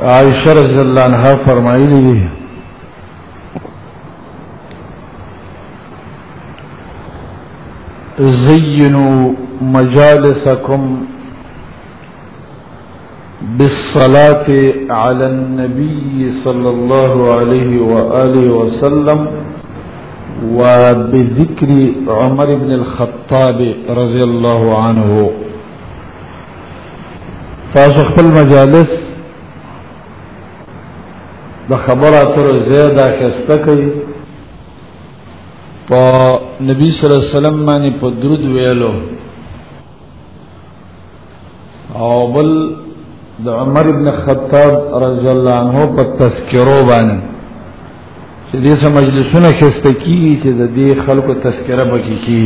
عائشة رضي الله عنها فرمائي زينوا مجالسكم بالصلاة علی النبی صلی الله علیه و آله وسلم وبذكر عمر بن الخطاب رضی الله عنه تاسو خپل مجالس د خبر اترو زیاده خسته کوي په نبی صلی الله علیه وسلم باندې په درود ویلو او بل د عمر ابن خطاب رضی الله عنه په تذکرو باندې چې دې سم مجلسونه خسته کی چې د دې خلکو تذکره بکی کی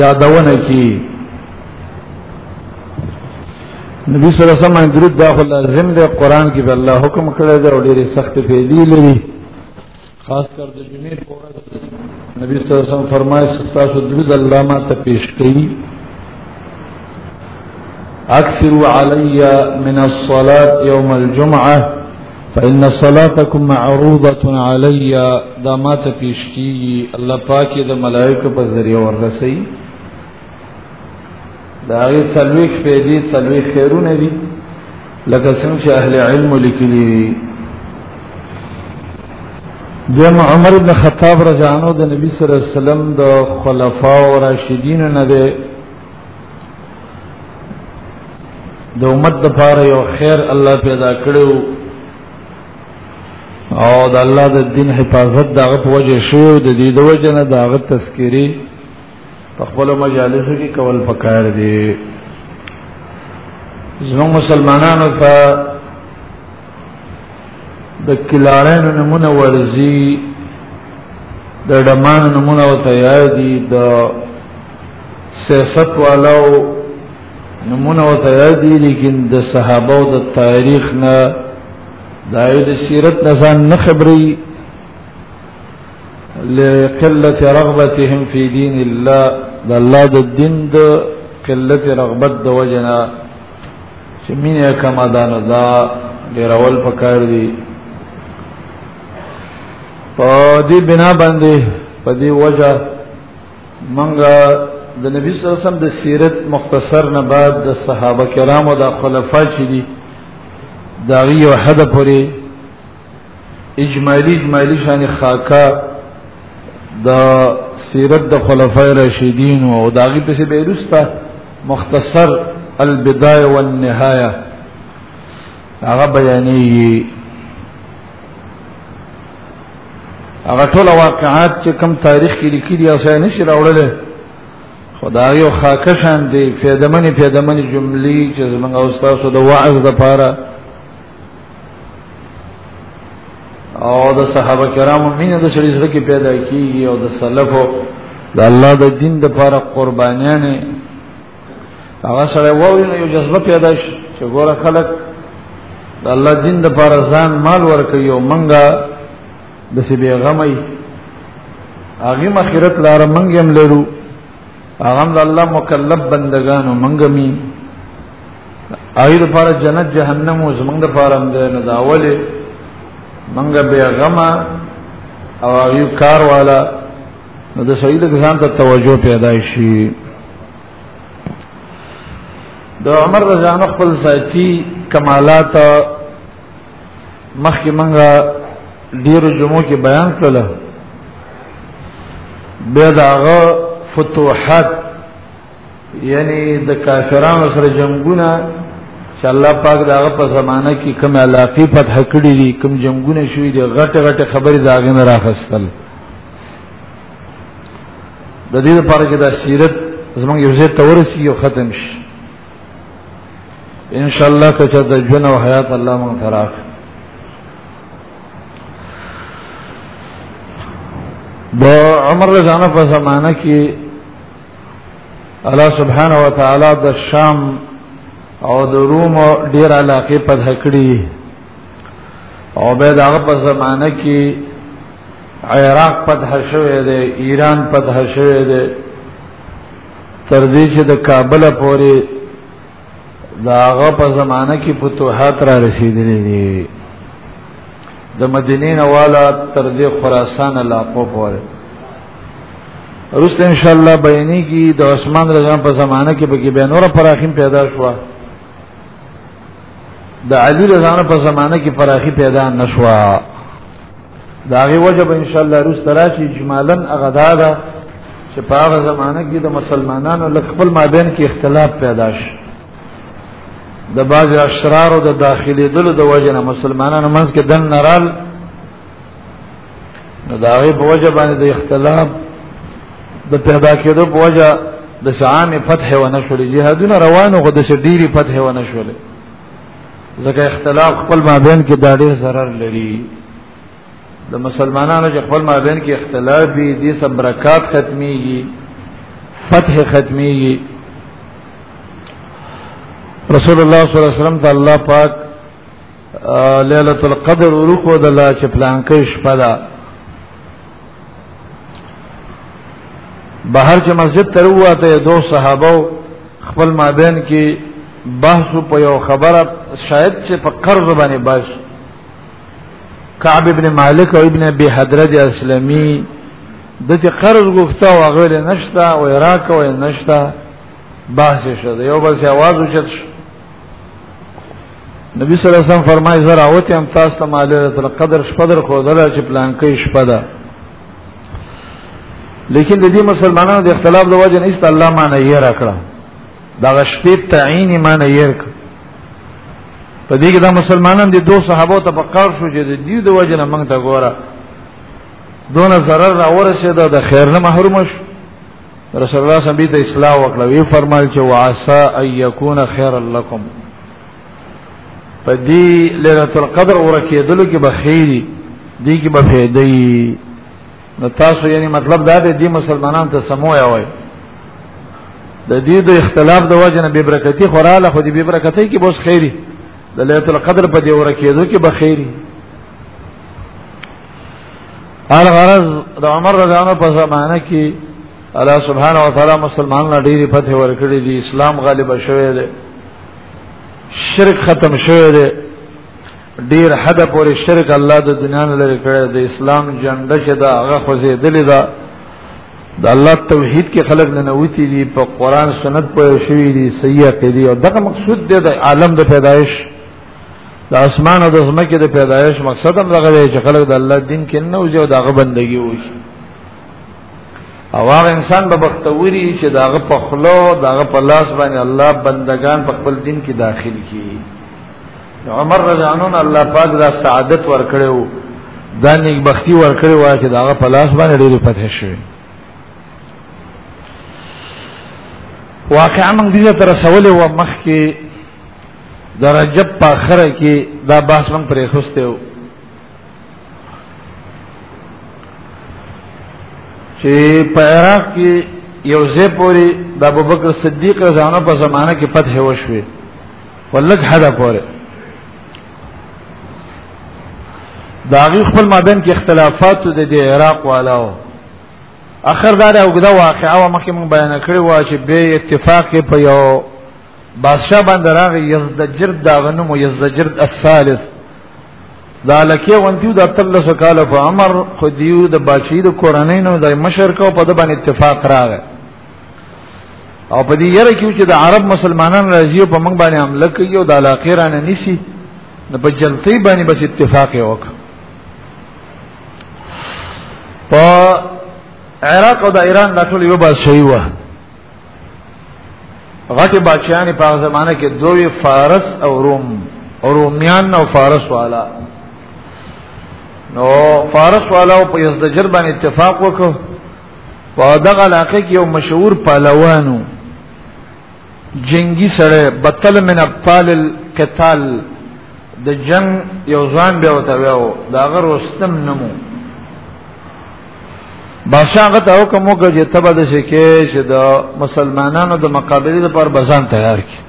یادونه کی نبی صلی الله علیه وسلم درود دا خو لازم دی قران کې به الله حکم کړی دا ډېری سخت پیدي لري خاص کر د جمعې په ورځ نبی صلی الله علیه وسلم فرمایي ستاسو درود الله ما ته پیش کړي اکثر علی من الصلاه یوم الجمعه فإن صلاتكم معروضة علي دا ما ته پیش کیږي الله پاک د ملائکه په ذریعہ ورغسي دا غي څلويخ فیدی څلويخ خیرونه دي لکه څنګه چې اهل علم لیکلي دي دیم عمر بن خطاب رضانو د نبی صلی الله علیه وسلم د خلفاء او راشدین نه ده د امت د پاره یو خیر الله پیدا کړو او د الله د دین حفاظت دغه په وجه شو د دې د وجه نه دغه تذکری په خپل مجالس کې کول پکار دي زموږ مسلمانانو ته د کلارانو نمونه ورزي د ډمان نمونه او تیار دي د سیاست والو نمونه او تیار دي لیکن د صحابه او د تاریخ نه د سیرت نه ځان نه خبري لقلت رغبتهم فی دین الله د الله د دین د قلت رغبت د وجنا چې مینه کما دان دا ډیر اول پکار دی په دې بنا باندې په دې وجه منګه د نبی صلی الله علیه وسلم د سیرت مختصر نه بعد د صحابه کرامو د خلفا چې دي دا یو حد پورې اجمالی اجمالی شان خاکا د سیرت د خلفای راشدین او داغي په څیر بیرستا مختصر البدايه والنهايه هغه بیانې هغه ټول واقعات چې کم تاریخ کې لیکلي دي اسه نشي راوړل خدای او خاکه شان دي فیدمنې فیدمنې جملې چې زمونږ استاد د وعظ د پاره او د صحابه کرامو مینه د سړي سره کې پیدا کیږي او د سلفو د الله د دین د لپاره قربانیان هغه سره وایي نو یو جذبه پیدا شي چې ګوره خلک د الله دین د لپاره ځان مال ورکوي او منګه د سی بیغمای هغه مخیرت لار منګم لرو هغه د الله مکلف بندگانو منګمی اې لپاره جنت جهنم او زمنګ لپاره هم ده نه دا اوله منګه بیا غما او یو کار والا نو د سړي د ځان ته توجه پیدا شي د عمر رضی الله خپل ذاتی کمالات مخکې منګه ډیرو جمعو کې بیان کړل بیا داغه فتوحات یعنی د کافرانو سره جنگونه چې الله پاک داغه په زمانہ کې کوم علاقې فتح کړې دي کوم جنگونه شوې دي غټ غټ خبرې داغه نه راخستل د دې لپاره چې دا سیرت زمونږ یو ځای تورسي او ختم شي ان شاء الله که چې د ژوند او حیات الله مونږ تراک د عمر رضانه په زمانہ کې الله سبحانه و تعالی د شام او د روم ډیر علاقه په ذکرې او به دغه په زمانه کې عراق په ذکرې ده ایران په ذکرې ده تر دې چې د کابل پورې دا هغه په زمانه کې فتوحات را رسیدلې دي د مدینې نه والا تر دې خراسان علاقو پورې روسته ان شاء الله بیانې کې د عثمان رضا په زمانه کې به کې به نور پراخیم پیدا شوه د علی رضا په زمانه کې پراخي پیدا نشوه دا غي وجب ان شاء الله روس تراشي اجمالا اغدا ده چې په هغه زمانه کې د مسلمانانو لږ خپل مابین کې اختلاف پیدا شي د باج اشرار او د داخلي دلو د وجنه مسلمانانو منځ کې دن نرال نو دا غي په وجه باندې د اختلاف د پیدا کېدو په وجه د شام فتح و نشول جهادونه روانو غو د شډيري فتح و نشول ځکه اختلاف خپل مابین کې دا ډېر ضرر لري د مسلمانانو چې خپل مابین کې اختلاف وي دې سم برکات ختميږي فتح ختميږي رسول الله صلی الله علیه وسلم ته الله پاک ليله القدر ورکو د الله چې پلان کې شپه ده بهر چې مسجد تر وته دوه صحابه خپل مابین کې بحث په یو خبره شاید چې په قرض باندې بحث کعب ابن مالک او ابن ابي حضرت اسلمي د چې قرض غوښته او هغه له نشتا او عراق او نشتا بحث شو یو بل څه आवाज وشت نبی صلی الله علیه وسلم فرمایي زرا اوته هم تاسو ته مال القدر شپدر خو دلا چې پلان کې شپدا لیکن د دې مسلمانانو د اختلاف د وجه نه الله معنی یې راکړه دا شپې تعین معنی یې راکړه په دې کې دا مسلمانان دي دوه صحابه ته په قرض شو چې د دې د وجه نه موږ ته ګوره دونه zarar را ورسېد د خیر نه محروم شو رسول الله صلی الله علیه وسلم اصلاح وکړه وی فرمایل چې وعسى ان يكون خيرا لكم په دې ليله القدر ورکېدلو کې به خيري دي کې به فائدې نو تاسو یعنی مطلب دا دی د مسلمانان ته سمو یا وای د دې د اختلاف د وجه نه به برکتی خوراله خو دې به برکتی کې بوس خیری د ليله القدر په دې ورکېدو کې به خیری هر غرض د عمر رضی الله په زمانه کې الله سبحانه و تعالی مسلمان نه ډېری فتح ورکړي دي اسلام غالب شوی دی شرک ختم شوی دی ډیر حد پورې شرک الله د دنیا نه لري کړی د اسلام جنډه چې دا هغه خوځې دلی دا د الله توحید کې خلق نه نوتی دي په قران سنت په شوی دي صحیح کې دي او دغه مقصود دی د عالم د پیدایش د اسمان او د زمکه د پیدایش مقصد هم دغه دی چې خلق د الله دین کې نه وځي او دغه بندگی وکړي او هغه انسان به بختوري چې داغه په خلو داغه په لاس باندې الله بندگان په خپل دین کې داخل کی عمر رضی الله عنه الله پاک دا سعادت ورکړو دا نیک بختی ورکړو وای چې داغه په لاس باندې ډېر فتح شوی واقعا موږ دې تر سوال و مخ کې د رجب په اخره کې دا باسمن پرې خوسته چې په عراق کې یو ځای پورې د ابوبکر صدیق رضی الله په زمانه کې فتح وشوه ولګ حدا پورې دا غي خپل مابین کې اختلافات د دې عراق والاو اخر دا د وګدا واقعا مخکې مونږ بیان کړی و چې به اتفاق په یو بادشاہ باندې راغی یزدجرد دا غنمو یزدجرد الثالث دا لکه ونتیو د تلس کال په عمر خو دیو د بادشاہي د کورنۍ نو د مشر کو په د باندې اتفاق راغی او په دې یره کې چې د عرب مسلمانان راځي په موږ باندې حمله کوي او د علاقې رانه نسی نو په جلتی باندې بس اتفاق وک په عراق او د ایران د ټول یو بادشاہي وه غټي بادشاہان په زمانه کې دوی فارس او روم او رومیان او فارس والا نو فارس والا په یزدجر باندې اتفاق وکړ په دغه علاقه کې یو مشهور پهلوانو جنگي سره بطل من ابطال القتال د جنگ یو ځان به وته ویو دا غر واستم نمو بادشاہ هغه ته حکم وکړ چې تبه د شي کې چې د مسلمانانو د مقابله لپاره بزان تیار کړي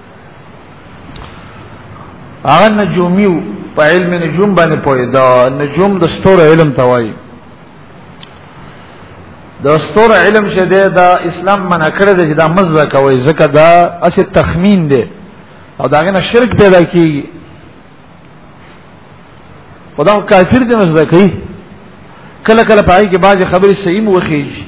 هغه نجومي په علم نجوم باندې پوي دا نجوم د ستور علم توای د ستور علم چې ده دا اسلام منع کړی دی چې دا مزه کوي ځکه دا اسی تخمین دی او دا غنه شرک پیدا کیږي خدا کافر دې نه زده کوي کله کله پای کې بعضی خبرې صحیح مو وخیږي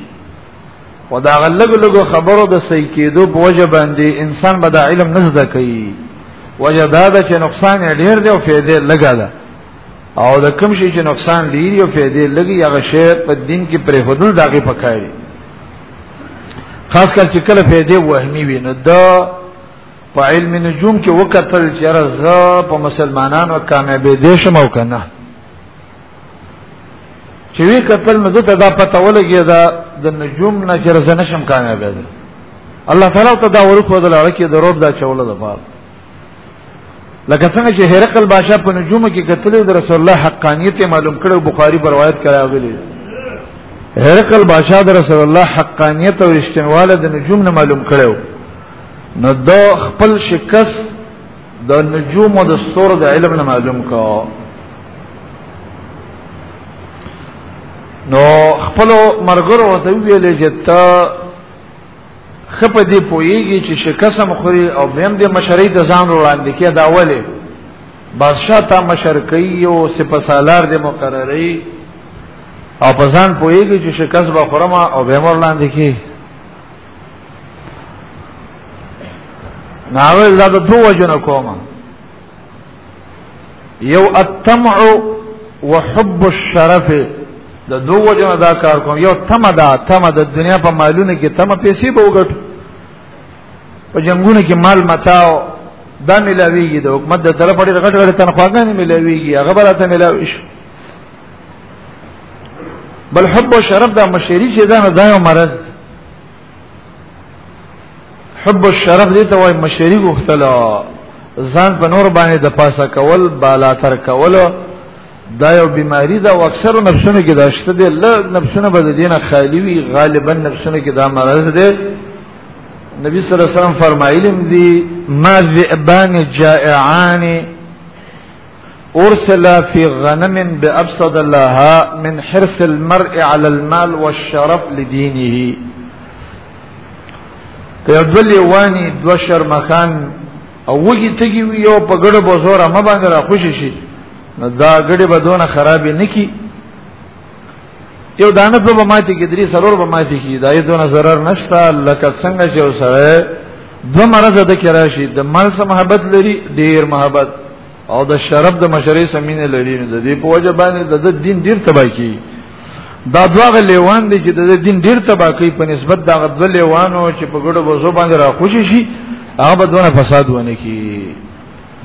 خدا غلګ لګو خبرو د صحیح کېدو په وجه باندې انسان به د علم نه زده کوي وجه دا ده چې نقصان یې ډېر دی او فائدې لګا ده او د کوم شي چې نقصان ډېر دی او فائدې لګي هغه شی په دین کې پرې هدل داګه پکایي خاص کر چې کله فائدې وهمي وي نو دا په علم نجوم کې وکتل چې رضا په مسلمانانو کامیابې دي شم او کنه چې وی کتل نو دته دا پته ولګي دا د نجوم نه چې رضا نشم کامیابې دي الله تعالی ته دا ورکو د لړ کې د روب دا چوله د پاره لکه څنګه چې هرقل بادشاہ په نجوم کې کتل د رسول الله حقانیت معلوم کړو بخاری پر روایت کرا غلی هرقل بادشاہ د رسول الله حقانیت او اشتنواله د نجوم نه معلوم کړو نو د خپل شکس د نجوم او د ستور د علم نه معلوم کا نو خپل مرګرو ته ویلې چې تا خپ دې پويږي چې شکس مخوري او بهم دې مشرۍ د ځان وړاندې کې دا ولې بادشاہ تا مشر کوي او سپسالار دې مقرري او په ځان پويږي چې شکس به خورما او بهم وړاندې کې ناوی دا د دوه جن کومه یو التمع وحب الشرف د دوه جن دا کار کوم یو تم دا تم د دنیا په مالونو کې تم پیسې به وګټو په جنگونو کې مال متاو دا ملاویږي د حکومت د طرف ډېر غټ غټ تنخواګانې ملاویږي هغه به راته ملاوي شي بل حب او شرف دا مشری چې دا نه دا یو مرض حب او شرف دې ته وای مشری غختلا ځان په نور باندې د پاسه کول بالا تر کول دا یو بیماری دا او اکثر نفسونه کې دا شته دي له نفسونه به دینه خالی وي غالبا نفسونه کې دا مرض دی نبی صلی الله علیه وسلم فرمایلی دی ما ذئبان جائعان ارسل في غنم بأبسد لها من حرص المرء على المال والشرف لدينه په دل وانی دو شرمخان او وګی تګي یو په ګړو بزور ما باندې را خوشی شي نو دا ګړي به دونه خراب نه کی یو دانه په ماته کې درې سرور په ماته کې دا یې دونه zarar نشتا لکه څنګه چې وسره دو مرزه د کراشي د مال سره محبت لري ډیر محبت او د شرب د مشرې سمینه لري نو د دې په وجه باندې د دین ډیر تباہ کی دا دواغه لیوان دي چې د دین ډیر تباہ کوي په نسبت دا غد لیوانو چې په ګډو بوزو باندې را خوشي شي هغه به دونه فساد ونه کی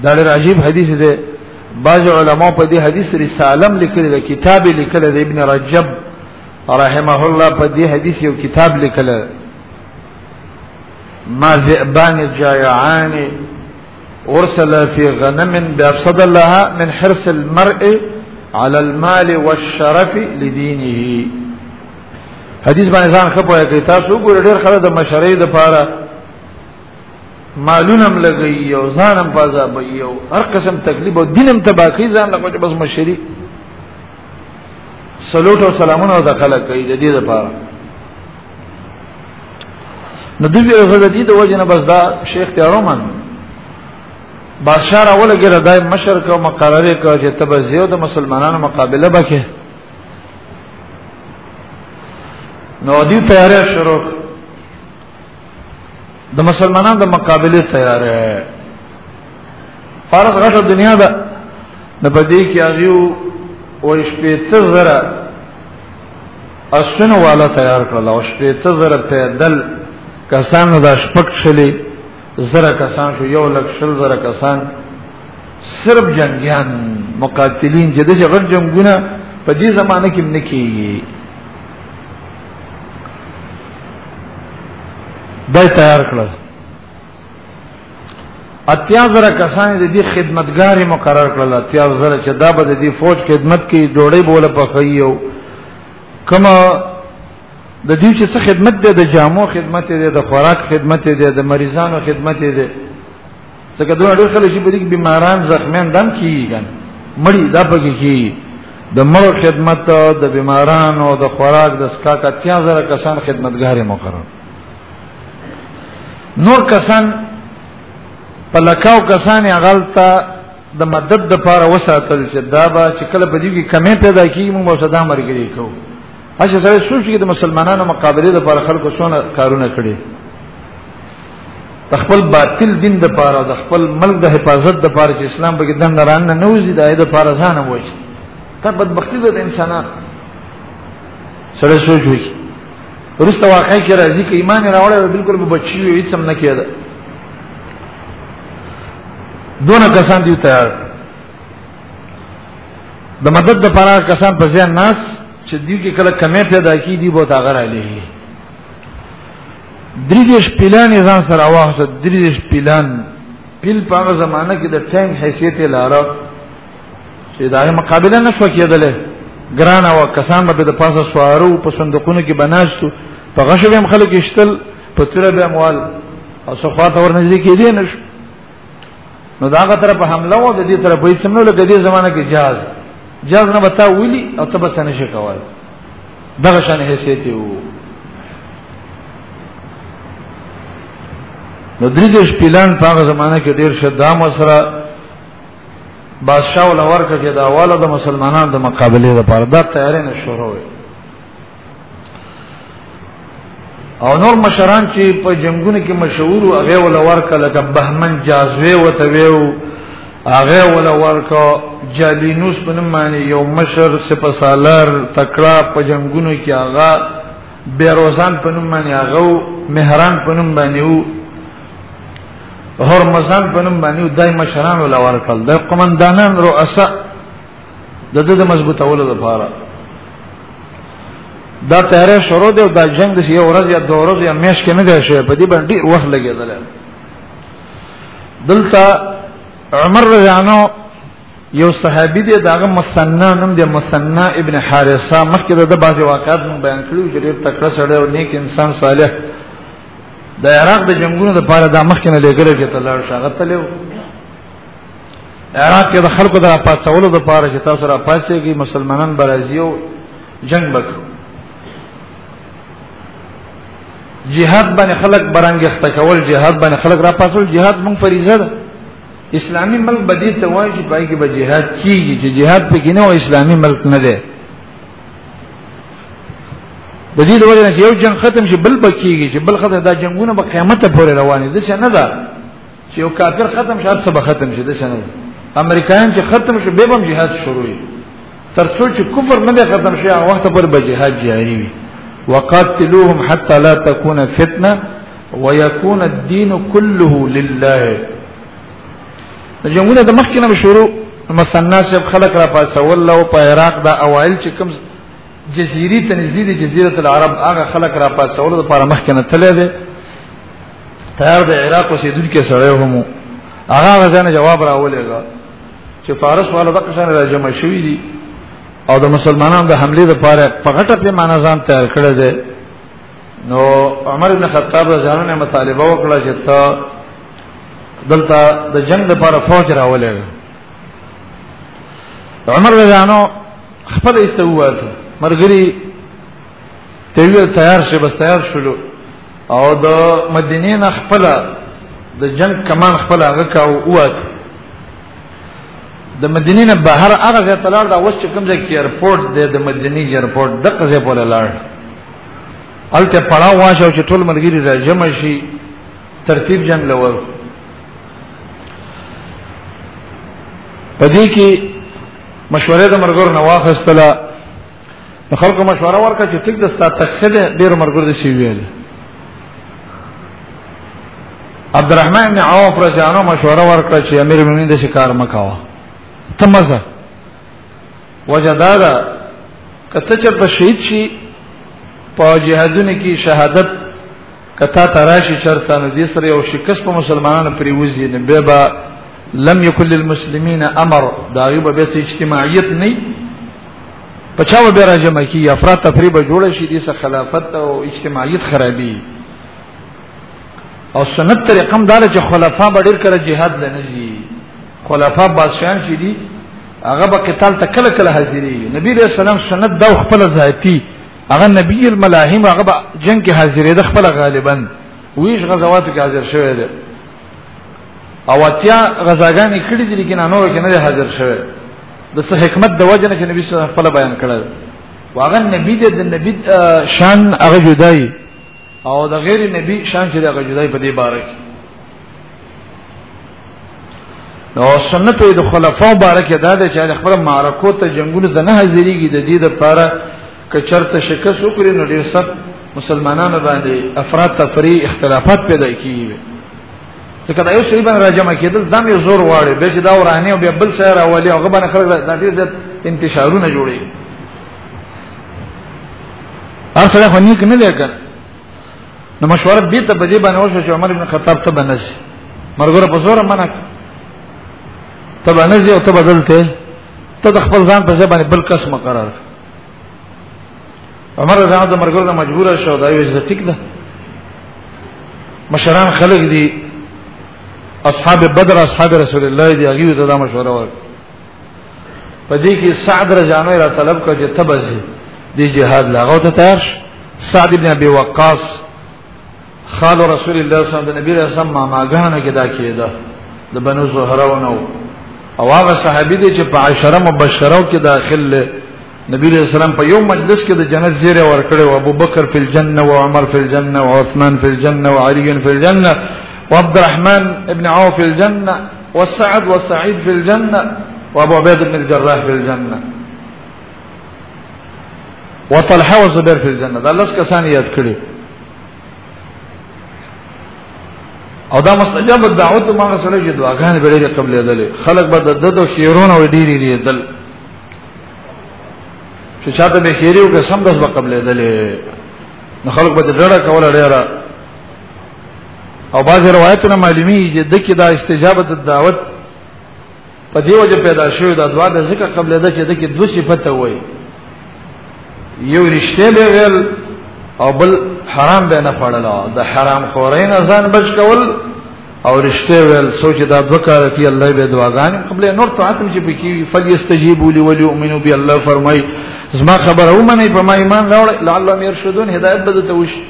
دا ډیر عجیب حدیث دی بعض علما په دې حدیث رسالم لیکل د کتاب لیکل د ابن رجب رحمه الله په دې حدیث یو کتاب لیکل ما ذئبان جایعان ارسل في غنم بأفسد لها من حرص المرء على المال والشرف لدينه حدیث باندې ځان خپوي کوي تاسو ګور ډېر خلک د مشرۍ د پاره مالونم لګي او ځانم پازا بي او هر قسم تکلیف او دینم تباکی ځان لګوي بس مشری سلوټ او سلامونه او دخل کوي د دې لپاره نو دوی غزه دي د وجنه بس دا شیخ تیارو من بادشاہ راول ګره دای مشر کو مقرره کو چې تب زیو د مسلمانانو مقابله بکې نو دی تیارې شروع د مسلمانانو د مقابله تیارې فارغ غټه دنیا ده نه پدې کې هغه وې شپې تر زره اسونه والا تیار کړل او شپېته زره پیدل کسانو دا شپک شلې زره کسان شو یو لک شل زره کسان صرف جنگیان مقاتلین چې دغه غټ جنگونه په دې زمانه کې نه کیږي دا تیار کړل اتیا زره کسان د دې خدمتګاری مقرر کړل اتیا زره چې دا به د دې فوج خدمت کې ډوړې بوله پخیو کما د دې چې څه خدمت دی د جامو خدمت دی د خوراک خدمت دی د مریضانو خدمت دی څنګه دوه ډېر خلک چې په دې کې بیماران زخمیان دم کیږي مړی دا پکې کیږي د مړو خدمت د بیمارانو د خوراک د سکاک اتیا زره کسان خدمتګاری مقرر نور کسان په لکاو کسان غلطه د مدد د پاره وساتل چې دا به چې کله په دې کې کمې پیدا کیږي موږ به صدا مرګري کوو هڅه سره سوچ کې د مسلمانانو مقابله د لپاره خلکو څونه کارونه کړي خپل باطل دین د پاره د خپل ملک د حفاظت د پاره چې اسلام به دند ران نه نوځي د اې د پاره ځان وایي ته بدبختی د انسانانو سره سوچ وکړي ورسته واقع کې راځي کې ایمان راوړل بالکل به بچي وي هیڅ هم نه کېده دونه کسان دي تیار د مدد د پاره کسان په ځان ناس چې دی کې کله کمې پیدا کی دی بہت اگر علی درې دیش پلان ځان سره واخصه درې دیش پلان پل په هغه زمانہ کې د ټایم حیثیت لاره چې دا مقابله نشو کېدلې ګران او کسان به د پاسه سوارو په صندوقونو کې بناستو په غشو هم خلک اشتل په تیر به اموال او صفه ته ورنږدې کېدې نشو نو دا هغه طرف حمله و د دې طرف هیڅ سمنو لکه دې زمانہ کې جاز جاز نه وتا ولي او ته بس نه شي کولای دغه شان حیثیت یو نو درې دې شپلان په هغه زمانہ کې ډیر شدام سره بادشاہ ول ورکه کې دا والا د مسلمانانو د مقابله لپاره دا تیارې نه شروع وي او نور مشران چې په جنگونو کې مشهور او هغه ول ورکه لکه بهمن جازوی وته ویو هغه ول ورکه جالینوس په نوم باندې یو مشر سپسالر تکړه په جنگونو کې هغه بیروزان په نوم باندې هغه مهران په نوم باندې هرمزان په نوم باندې دای مشران ولا ورکل د قومندانان رؤسا د دې د مضبوطولو لپاره دا تیارې شروع دی دا جنگ د یو ورځ یا دوه ورځ یا میش کې نه دی شوی په دې باندې ډیر وخت لګیدل دلته عمر رضی الله یو صحابي دی داغه مسنا نوم دی مسنا ابن حارثه مخکې د بعضی واقعات مون بیان کړو چې ډیر تکړه سره او نیک انسان صالح د عراق د جنگونو د پاره د مخکنه لګل کې تلل شغه تلو عراق کې د خلکو د پاتولو د پاره چې تاسو را پاتېږي مسلمانان برازیو جنگ وکړو جهاد باندې خلک برانګښت کول جهاد باندې خلک را پاتول جهاد مونږ فریضه ده اسلامی ملک بدی ته وایي چې پای کې به جهاد کیږي چې جهاد پکې نه او اسلامی ملک نه ده د دې لوري نه یو جنگ ختم شي بل بکیږي چې بل ختم دا جنگونه به قیامت پورې روان دي څه نه ده چې یو کافر ختم شي څه به ختم شي څه نه ده امریکایان چې ختم شي به هم جهاد شروع وي تر څو چې کفر نه ده ختم شي هغه وخت پر به جهاد جاری وي وقاتلوهم حتى لا تكون فتنه ويكون الدين كله لله جنگونه د مخکې نه شروع مسنا شپ خلق را پاسول له په عراق دا اوایل چې کوم جزيري ته نږدې دي جزيره العرب هغه خلق را پاسول لپاره مخکې نه تللی دی تیار د عراق اوسېدونکو سره هم هغه غزانه جواب راولېږه چې فارس والا د قشان را جمع شوی دي او د مسلمانانو د حمله لپاره په غټه پیمانه ځان تیار کړی دی نو عمر بن خطاب رضی الله عنه مطالبه وکړه چې ته دلته د جنگ لپاره فوج راولې عمر رضی الله عنه خپل استوات مرګري تیوی تیار شي بس تیار شلو او د مدینې نه خپل د جنگ کمان خپل هغه کا او وات د مدینې نه بهر هغه ځای تلار دا وس چې کوم ځای کې ایرپورټ دی د مدینې ایرپورټ دغه ځای په لاړ الته پړا واشه چې ټول ملګری را جمع شي ترتیب جنگ لور پدې کې مشورې د مرګور نه واخستله خلکو مشوره ورکړه چې ټیک د ستا تخد ډیر مرګور دي سی ویل عبدالرحمن بن عوف رضی الله عنه مشوره ورکړه چې امیر مومنین د شکار مکاوه تمزه وجه دا ده کته چې په شهید شي په جهادونه کې شهادت کته تراشي چرته نو دې سره یو شکست په مسلمانانو پرې وځي نه به با لم یکل للمسلمین امر دا غیب به څه اجتماعیت نه پچاو به راجم کی افراد تفریبه جوړ شي دې سره خلافت او اجتماعیت خرابي او سنت طریقم دار چې خلفا به ډیر کړه jihad لنځي خلفاء بادشاہان چې دي هغه به قتال ته کله کله حاضرې نبی رسول سلام سنت دا خپل ذاتی هغه نبی الملاهم هغه به جنگ کې حاضرې د خپل غالبا ویش غزوات کې حاضر شوی دی او اتیا غزاګانې کړې دي لیکن انور کې نه حاضر شوی د څه حکمت د وجه نه چې نبی صلی الله علیه وسلم خپل بیان کړل واغه نبی د نبی شان هغه جدای او د غیر نبی شان چې هغه جدای په دې باره کې نو سنت د خلفاء بارک دا د چې خپل معرکو ته جنگونو ته نه حاضرېږي د دې لپاره ک چرته شکست وکړي نو ډیر سخت مسلمانانو باندې افراد تفری اختلافات پیدا کیږي ځکه دا یو شی باندې راجمع کېدل ځم یو زور واړي به چې دا ورانه او بل سره راولي هغه باندې خلک د ډیر زیات انتشارونه جوړي اصله خو نیک نه لګا نو مشوره دې ته بدی باندې وشو چې عمر ابن خطاب ته بنځي مرګره په زور منع ته بنځي او ته بدلته ته د خپل ځان په ځای باندې بل کس مقرر عمر رضی الله عنه مرګره مجبور شو دا یو ځای ټیک ده مشران خلق دي اصحاب بدر اصحاب رسول الله دي هغه ته دا مشوره ورکړه په دې کې سعد رجانه را طلب کړ چې تبزي د جهاد لاغو ته تیار شي سعد ابن ابي وقاص خال رسول الله صلی الله علیه وسلم د نبی رسول الله ما ماګانو کې دا کېده د بنو زهراونو او هغه صحابي دي چې په عشره مبشره کې داخل له نبی رسول الله په یو مجلس کې د جنت زیره ورکړي او ابو بکر فی الجنه او عمر فی الجنه او عثمان فی الجنه او علی فی الجنه او عبد الرحمن ابن عوف فی الجنه والسعد والسعيد في الجنة وابو عبيد بن الجراح في الجنة وطلحة والزبير في الجنة دا لس کسان یاد کړی او دا مستجاب دعوت ما سره چې دعاګانې به ډېرې قبلې دلې خلک به د دغه شیرونه وړي ډېرې دي دل چې چاته به شیریو کې سم داس به قبلې دلې نو خلک به ډېر کوله ډېر او بعض روایتونه معلومی چې د کې دا استجابه د دعوت په دی وجه پیدا شوی دا دعا به ذکر قبل ده چې د کې دوه صفته وای یو رښتیا به ویل او بل حرام به نه پړل د حرام خورین ځان بچ کول او رښتیا ویل سوچ دا دوه کار کې الله به دعاګان قبل نور طاعت چې پکې فلیستجیبوا لی ولیؤمنوا بی الله فرمای زما خبره ومني په ما ایمان راوړ لعلهم يرشدون هدایت به ته وشي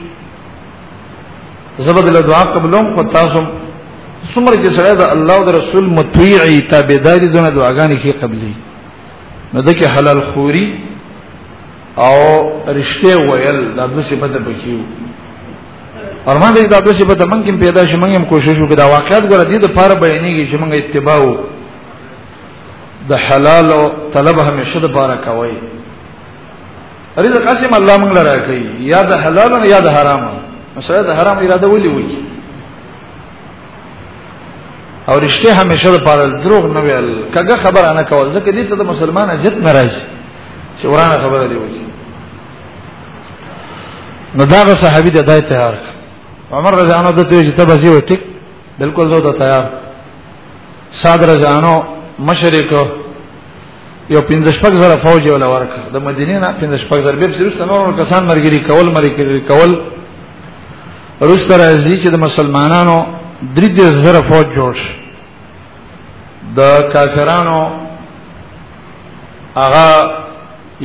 زبد له دعا قبلوم خو تاسو څومره چې سره د الله او رسول مطیعي تابعداري دونه دعاګانې کې قبلي نو دغه حلال خوري او رشته ویل د دې صفت په کېو ارمان دې د دې صفت من کې پیدا شي من هم کوشش وکړ دا واقعیت ګره دې د پاره بیانېږي چې موږ اتباع د حلال او طلب همیشه د پاره کوي رزق قسم الله موږ لره کوي یا د حلال او یا د حرام مسله د حرام اراده ولي وي او رښتیا همیشه د پاره دروغ نه ویل کګه خبره نه کول ځکه دې ته د مسلمان اجت ناراض چې ورانه خبره دی وي نو داغه صحابي د دای تیار عمر رضی الله عنه د ته چې تبزی و ټیک بالکل زو ته تیار صادره جانو مشرک یو پنځه شپږ زره فوج ولا ورک د مدینې نه پنځه شپږ زره به سرسته نور کسان مرګري کول مرګري کول روسته راځي چې د مسلمانانو درې دې زره فوج جوړ شي د کافرانو هغه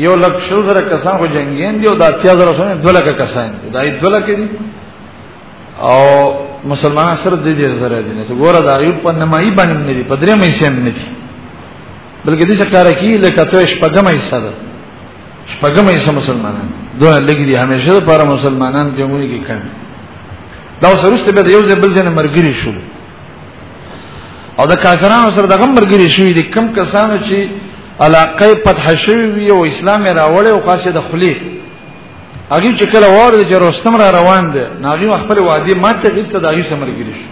یو لک شو زره کسان خو جنگین دي او د اتیا زره سره دوه لک کسان دي دا یې دوه لک دي او مسلمانان سره دې دې زره دي نه ګوره دا یو په نمایي باندې نه دي په درې مې سم نه دي بلکې دې څخه راکی لکه ته شپږم حصہ ده شپږم حصہ مسلمانان دوه لګري همیشه لپاره مسلمانان جمهوریت کې کړي دا سرسته به یو ځل بل ځای مرګري شو او د کافرانو سره دغه مرګري شوې دي کم کسانو چې علاقه فتح شوی وي او اسلام راوړی او خاصه د خلی هغه چې کله واره چې رستم را روان دي ناغي خپل وادي ماته غیسته دغه سمرګري شو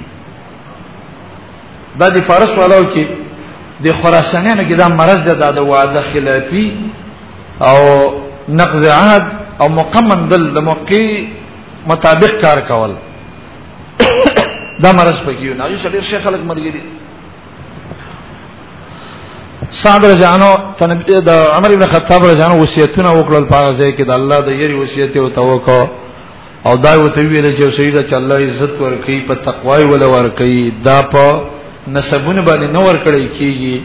دا د فارس والو کې د خراسانیانو کې دا مرض ده دا د وعده خلافي او نقض عهد او مقمن دل د موقع مطابق کار کول دا مرض پکې نه یو څلور شیخ خلک مرګ دي صاد رجانو تنبی د عمر ابن خطاب رجانو وصیتونه وکړل په هغه ځای کې د الله د یری وصیت او توکل او دا وته ویل چې سیدا چې الله عزت ورکړي په تقوا ول ورکړي دا په نسبونه باندې نه ورکړي کیږي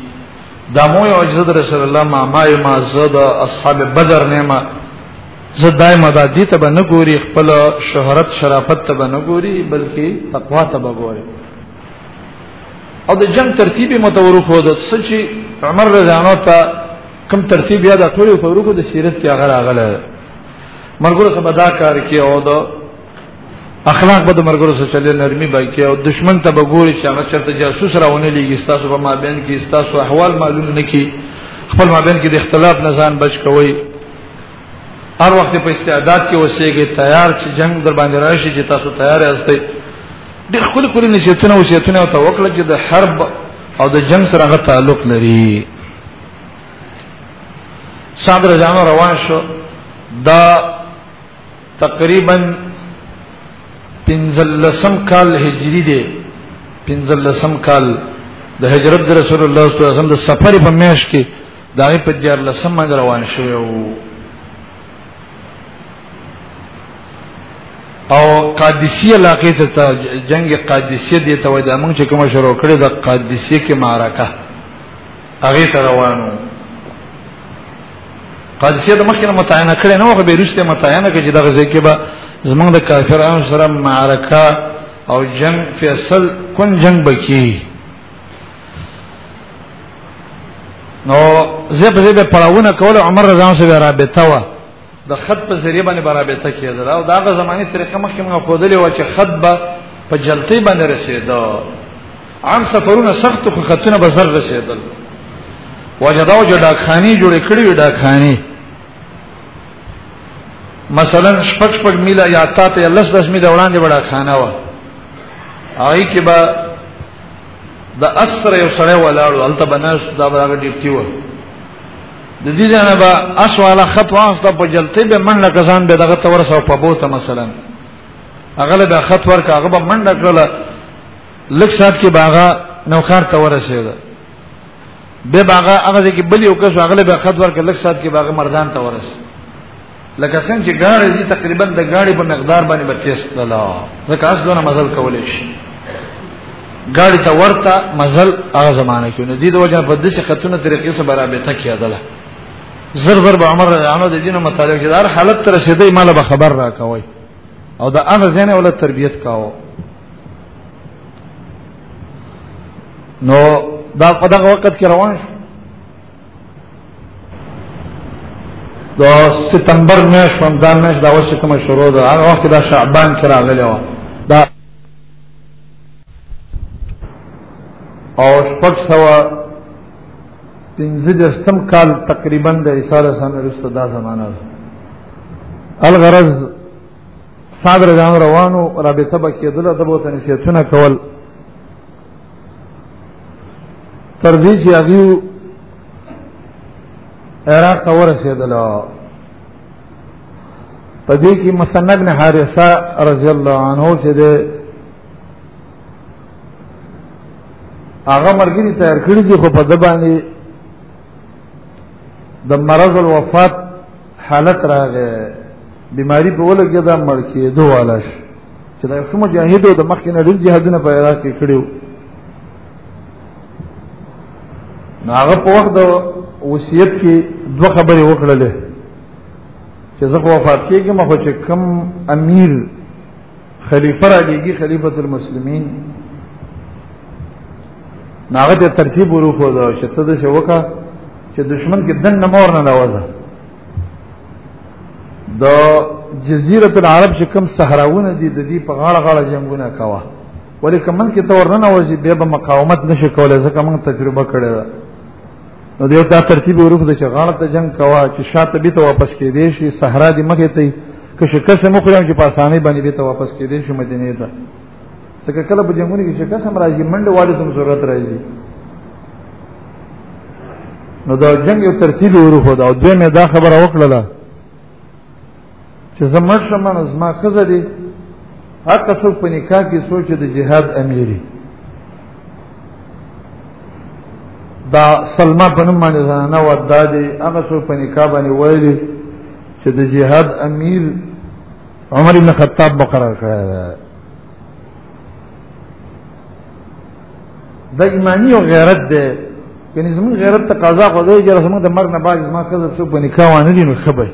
دا مو یو عجز رسول الله ما ما ما زد اصحاب بدر نه ما زه دایمه دا دي ته نه ګوري خپل شهرت شرافت ته نه ګوري بلکې تقوا ته به ګوري او د جنگ ترتیب متورو خو د سچي عمر رضی الله عنه ته کم ترتیب یاد ټول په ورکو د سیرت کې هغه راغله مرګرو سره دا کار کې او دا اخلاق به د مرګرو سره چلې نرمي به کې او دشمن ته بګوري چې هغه چرته جاسوس راونه لګي تاسو په مابین کې تاسو احوال معلوم نکي خپل مابین کې د اختلاف نه ځان بچ کوي هر وخت په استعداد کې اوسېږي تیار چې جنگ در باندې راشي چې تاسو تیار یاست ډېر خپل کلی نشیتونه اوسېتونه او توکل چې د حرب او د جنگ سره غو تعلق لري صاحب رضان روان شو دا تقریبا پنځلسم کال هجری دی پنځلسم کال د هجرت رسول الله صلی الله علیه وسلم د سفر په میش کې دا په دیار لسم باندې روان شو او قادسیه علاقې ته جنگ قادسیه دی ته وای د موږ چې کوم شروع کړی د قادسیه کې معرکه هغه ته روانو قادسیه د مخکنه متعینه کړي نو هغه بیرسته متعینه کړي چې دغه ځای کې به زمونږ د کافرانو سره معرکه او جنگ فیصل کون جنگ بکی نو زه په دې په پړاونه کول عمر رضوان سره رابطه و د خط په ذریعہ باندې برابرته کېدل او دا غو زماني طریقه مخکې موږ خودلې و چې خط به په جلتی باندې رسیدو عام سفرونه سخت خو خطونه به زر رسیدل وجداو جو ډاکخانی جوړې کړې وې ډاکخانی مثلا شپږ شپږ میله یا تا ته لس دس میله وړاندې وړا خانه و هغه کې به د اسره یو سړی ولاړو الته بناس دا به هغه ډیپټي و د دې ځنه به اسواله خط واسطه په جلتې به منډه کسان به دغه تور سره په بوته مثلا هغه له خط ورک هغه به منډه کړل لک سات کې باغا نوخار ته ورسېد به باغا هغه کې بلی او کس هغه به خط ورک لک سات کې باغا مردان ته ورسېد لکه څنګه چې غاړې زی تقریبا د غاړې په مقدار باندې بچیس تلا ځکه اس دونه مزل کولې شي غاړې ته ورته مزل هغه زمانه کې نو دې د وجه په دسه خاتونه طریقې سره برابر ته کېدله زر زر به عمر رضانو د دینه مطالعه کې دار حالت تر رسیدې مال به خبر را کوي او دا هغه ځنه ول تربيت کاو نو دا په دغه وخت کې روان شو دا ستمبر میاش رمضان میاش دا وسه کوم شروع ده هغه وخت دا شعبان کې راغلی و دا او شپږ سوا پنځه درسم کال تقریبا د رساله سم رسته دا زمانہ ده الغرض صادر روانو رابطه بکیدله د بوتنه سیتونه کول تر دې چې هغه عراق ته ورسېدل په دې کې مسند نه حارثه رضی الله عنه چې ده هغه مرګري تیار کړی دی خو په د باندې د مرض الوفات حالت راغې بیماری په ولګه دا مړ کېدو والا شي چې دا کوم مجاهد د مخکې نه ډېر جهادونه په عراق کې کړیو نو هغه په وخت د وصیت کې دوه خبرې وکړلې چې زه وفات کېږم خو چې کم امیر خلیفہ را لېږي خلیفۃ المسلمین ناغه ته ترتیب وروخو دا چې ته د شوکا چې دشمن کې دن نه مور نه نوازه د جزیره العرب چې کوم صحراونه دي د دې په غاړه غاړه جنگونه کاوه ولې کومن کې تور نه وځي به به مقاومت نشي کولای ځکه موږ تجربه کړې ده نو دیو دا ترتیب ورکو چې غاړه ته جنگ کاوه چې شاته به ته واپس کې دي شي صحرا دې مخې ته که شکست مخ لرم چې په اسانۍ باندې به ته واپس کې دي شي مدینه ته څکه کله په جنگونو کې شکست هم راځي منډه والو ته ضرورت راځي نو دا جنگ یو ترتیب ورو دا او دوی مې دا خبره وکړه چې زما شمن زما خزه دي حق څوک په نکاح کې سوچ د جهاد امیری دا سلمہ په نوم باندې زنانه ودا دي هغه څوک په نکاح باندې ویلي چې د جهاد امیر عمر ابن خطاب مقرر کړی دی دا ایمانی او غیرت دی یعنی زمون غیرت تقاضا خو دی چې زمون د مرګ نه بعد زما کذب څوک باندې کاوانه دي نو خبر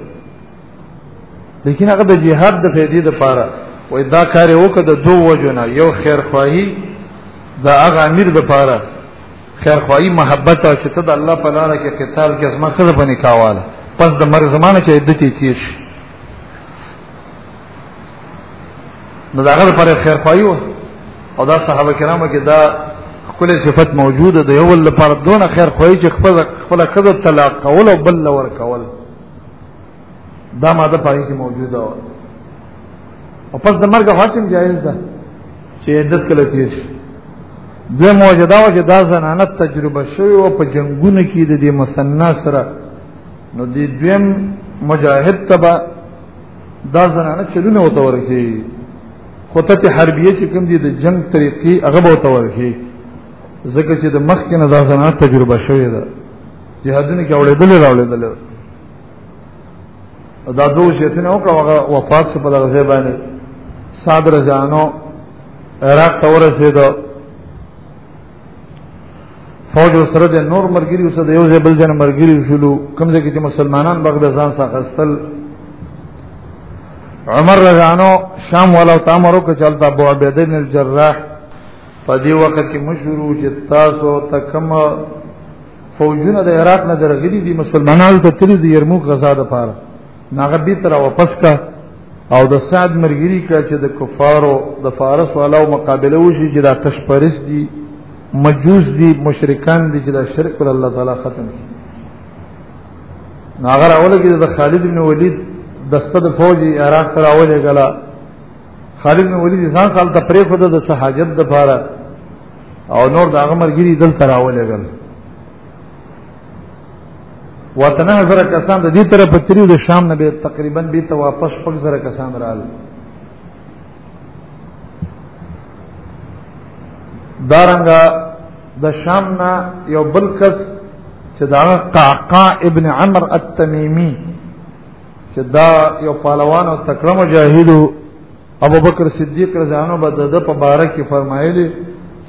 لیکن هغه د جهاد د فیدې د پاره وای دا کار وکړه د دوه وجونه یو خیر خواهی دا هغه امیر د پاره خیر خواهی محبت او چې ته د الله په لار کې قتال کې زما کذب باندې کاواله پس د مرګ زمانه چې عدت یې تیر شي نو دا غره پر خیر خوایو او دا صحابه کرامو کې دا خپل صفت موجوده دی یو ول پر دون خیر خوای چې خپل خپل خزه طلاق کول او بل ور کول دا ماده پای کې موجوده و او پس د مرګ حاصل جایز ده چې عدت کله تیر شي د موجوده و چې دا زنانه تجربه شوی او په جنگونو کې د دې مسنا سره نو دی دویم مجاهد تبا دا زنانه چلونه وته ورکی خطه حربیه چې کوم دي د جنگ طریقې هغه به وته ورکی ځکه چې د مخ کې نه دا زنانه تجربه شوې ده جهادونه کې اورېدل راولېدل دا دوه شیتنه او هغه وفات شو په دغه ځای باندې صادره جانو عراق ته ورسېدو فوج سره د نور مرګري اوسه د یو ځای بل جن مرګري شلو کوم ځای کې چې مسلمانان بغ به ځان سره خستل عمر رضانو شام ولا تامر کو چلتا ابو عبیده بن الجراح په دې وخت کې مشورو چې تاسو تکم فوجونه د عراق نه درغلي دي مسلمانانو ته تل دي يرموک غزا د پاره ناغه به تر واپس کا او د سعد مرګری کا چې د کفارو د فارس والاو مقابله وشي چې دا تش پرس دي مجوس دي مشرکان دي چې دا شرک پر الله تعالی ختم شي ناغه راول کې د خالد بن ولید دسته د فوج عراق تر اولې غلا خالد بن ولید ځان سال ته پرې خو د صحاجت د پاره او نور د هغه مرګری دل تر اولې غلا واتنه زره کسان د دې طرف تریو د شام نه به تقریبا به ته واپس پک زره کسان رااله دارنګه د دا شام نه یو بل کس چې دا قعقاع ابن عمر التمیمی چې دا یو پهلوان او تکړه مجاهد ابو بکر صدیق رضی الله عنه به د په باره کې فرمایلی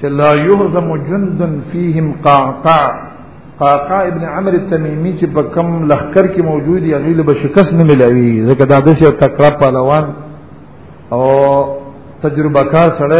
چې لا يهزم جند فيهم قعقاع قعقاع ابن عمرو التميمي چې په کم لخر کې موجود دی هغه له شکست نه ملاوي ځکه دا د سي تکړه پهلوان او تجربه کار سره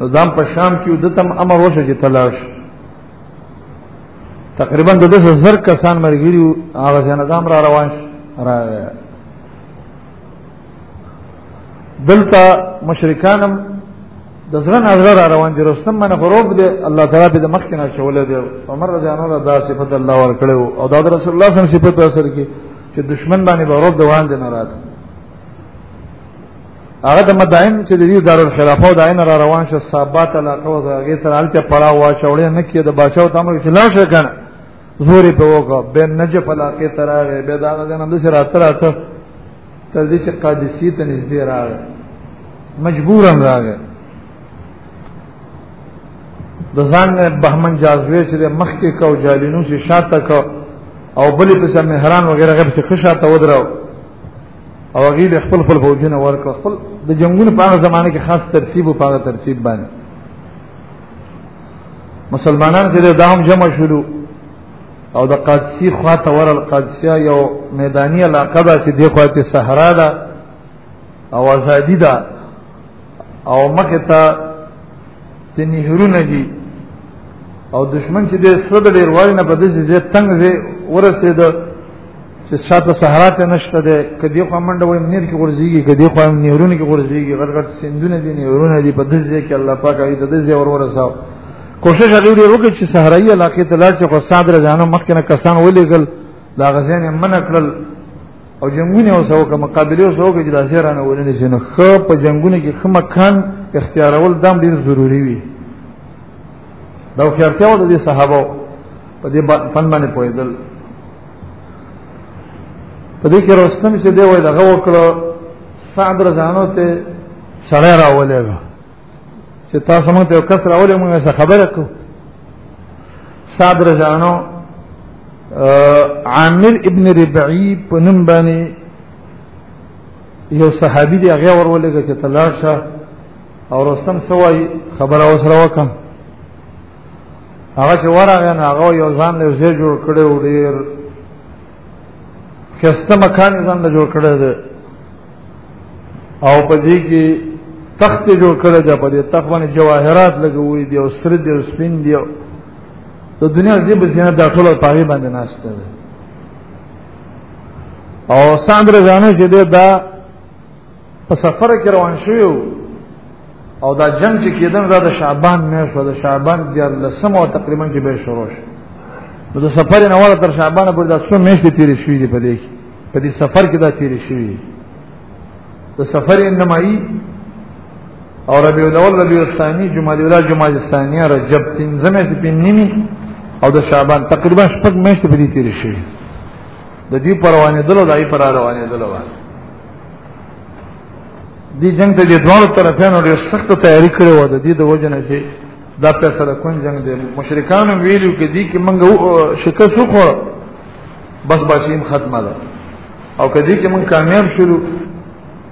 نو دام په شام کې د تم امر وشو چې تلاش تقریبا د دسه زر کسان مرګري هغه ځنه دام را روان شي را دلته مشرکانم د زړه نظر را روان دي رستم منه غروب دي الله تعالی به د مخ کې نه شولې دي عمر رضی الله عنه دا صفت الله ور کړو او دا رسول الله صلی الله علیه وسلم صفت اثر کې چې دشمن باندې غروب دوان دي نه راځي هغه د مدائن چې د دې دار الخلافه د عین را روان شه صاحبات علاقه او هغه تر حالت پړا وا چوړې نه کېد بچاو تامر چې لا شه کنه زور په وګه به نجف علاقه تر هغه به دا غنه د سره تر تر تر دې چې قادسی ته نږدې راغی مجبورا راغی د ځان بهمن جازوی چې مخ کې کو جالینو چې شاته کو او بلې په سم مهران وغیرہ غیر څه خشاته ودرو او هغه د خپل خپل فوجونه ورکړ خپل د جنگونو په هغه زمانه کې خاص ترتیب او په هغه ترتیب باندې مسلمانان چې د دام جمع شولو او د قادسی خواته ورل قادسیه یو میدانی علاقه ده چې د خواته صحرا ده او ازادي ده او مخه ته چې نهرونه دي او دشمن چې د سره د ډیروالي نه په دې ځای تنګ ځای ورسېد چې شاته صحرا ته نشته ده کدی خو منډه وای منیر کې ورځيږي کدی خو نهرونه کې ورځيږي غټ غټ سندونه دي نهرونه دي په دې ځای کې الله پاک ایت دې ځای ور ورساو کوشش هغه لري وکړي چې صحرایي علاقې ته لاړ چې خو صادره ځانو مخکنه کسان ولېګل دا غزين منکل او جنگونه او سوکه مقابله او سوکه چې داسې رانه ولنې شي نو خو په جنگونه کې خو مکان اختیارول دام ډیر ضروری وي دا خو خیرته و د صحابه په دې فن باندې پوهېدل په دې کې رستم چې دی وای دغه وکړو سعد رضانو ته سړی راولېږه چې تاسو موږ ته کسر اولې موږ سره خبره کو صاد رجانو عامر ابن ربعی په نوم باندې یو صحابي دی هغه ورولګه چې تلار شه او رستم سوای خبره وسره وکم هغه چې ورغه نه هغه یو ځان له زیر جوړ کړو ډیر خسته مکان ځان نه جوړ کړی دی او په دې کې تخت جوړ کړی دی په دې تخت باندې جواهرات لګوي دي او سره دي او سپین دي د دنیا زیب زینت دا ټول په هغه باندې ناشته ده او ساندره ځانو چې دا په سفر کې روان شوو او دا جنگ چې کېدن دا د شعبان میاشت و د شعبان دیار لسم او تقریبا کې به شروع شو نو د سفر نه وړه تر شعبان پورې دا څو میاشتې تیرې شوې دي په دې کې په دې سفر کې دا تیرې شوې د سفر نمایي او ربیع الاول ربیع الثانی جمادی الاول جمادی الثانیه رجب پنځمه چې پنځمه او د شعبان تقریبا شپږ میاشتې په دې تیرې شوې د دې پروانه دلو دای پر روانه دلو وایي دې جنگ ته د دوه طرفانو ډېر سخت تیاری کړې و د دې د وجنه چې دا فیصله کون جنگ دی مشرکان ویلو کې دي کې موږ شکست وکړو بس باشیم ختمه ده او کدی کې موږ کامیاب شلو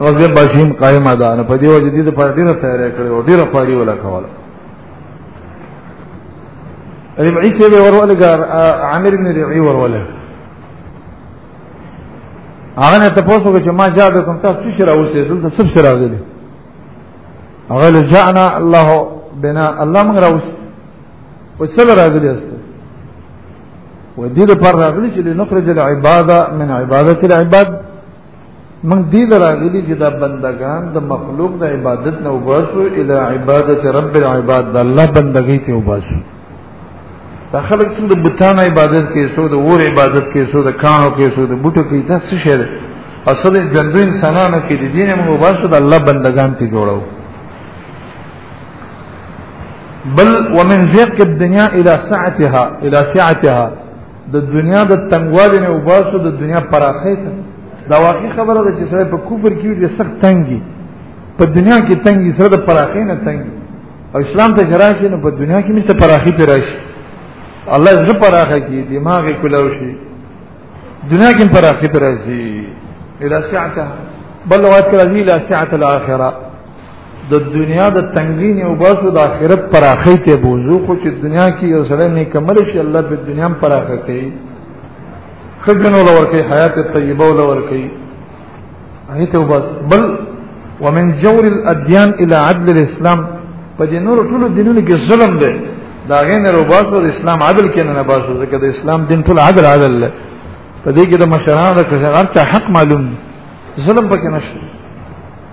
غزه باشیم قائمه ده نه په دې وجه دې د پاره ډیره تیاری کړې و ډیره پاړی ولا کوله ربعي سيبي ورولي عامر بن ربعي ورولي هغه نه تاسو کې چې ما جواب کوم تاسو څه شي راوځي دلته سب سره راغلي هغه له جاءنا الله بنا الله موږ راوځي او سره راغلي است و دې د پر راغلي چې نخرج العباده من عبادت العباد من دې راغلي چې دا بندگان د مخلوق د عبادت نه وباسو اله عبادت رب العباد الله بندګۍ ته وباسو دا خلک څنګه د بتانو عبادت کوي څو د اور عبادت کوي څو د کانو کوي څو د بوټو کوي دا څه شی دی اصل ژوندو انسانانو کې د دین موږ واسو د الله بندگان ته جوړو بل ومن زیق الدنيا الى سعتها الى سعتها د دنیا د تنگوالي نه وباسو د دنیا پراخه ته دا واقعي خبره ده چې سره په کفر کې ډېر سخت تنګي په دنیا کې تنګي سره د پراخه نه تنګي او اسلام ته جراشي نو په دنیا کې مست پراخي پیراشي الله زړه پراخه کی دماغ کلاو شي دنیا کې پراخي پیراشي الى سعته بل وخت کې راځي الى سعه الاخره د دنیا د تنګي نه او باسو د آخرت پراخي ته بوزو خو چې دنیا کې یو سره نه کمل شي الله په دنیا هم پراخه کوي خدای نو لور کوي حیات طیبه ولور کوي ایته وبد بل ومن جور الاديان الى عدل الاسلام په دې نور ټول دینونو کې ظلم دی دا غین روباسو د اسلام عدل کې نه باسو ځکه د اسلام دین ټول عدل عدل دی په دې کې د مشرانو د کشغار ته حق معلوم دی ظلم پکې نشته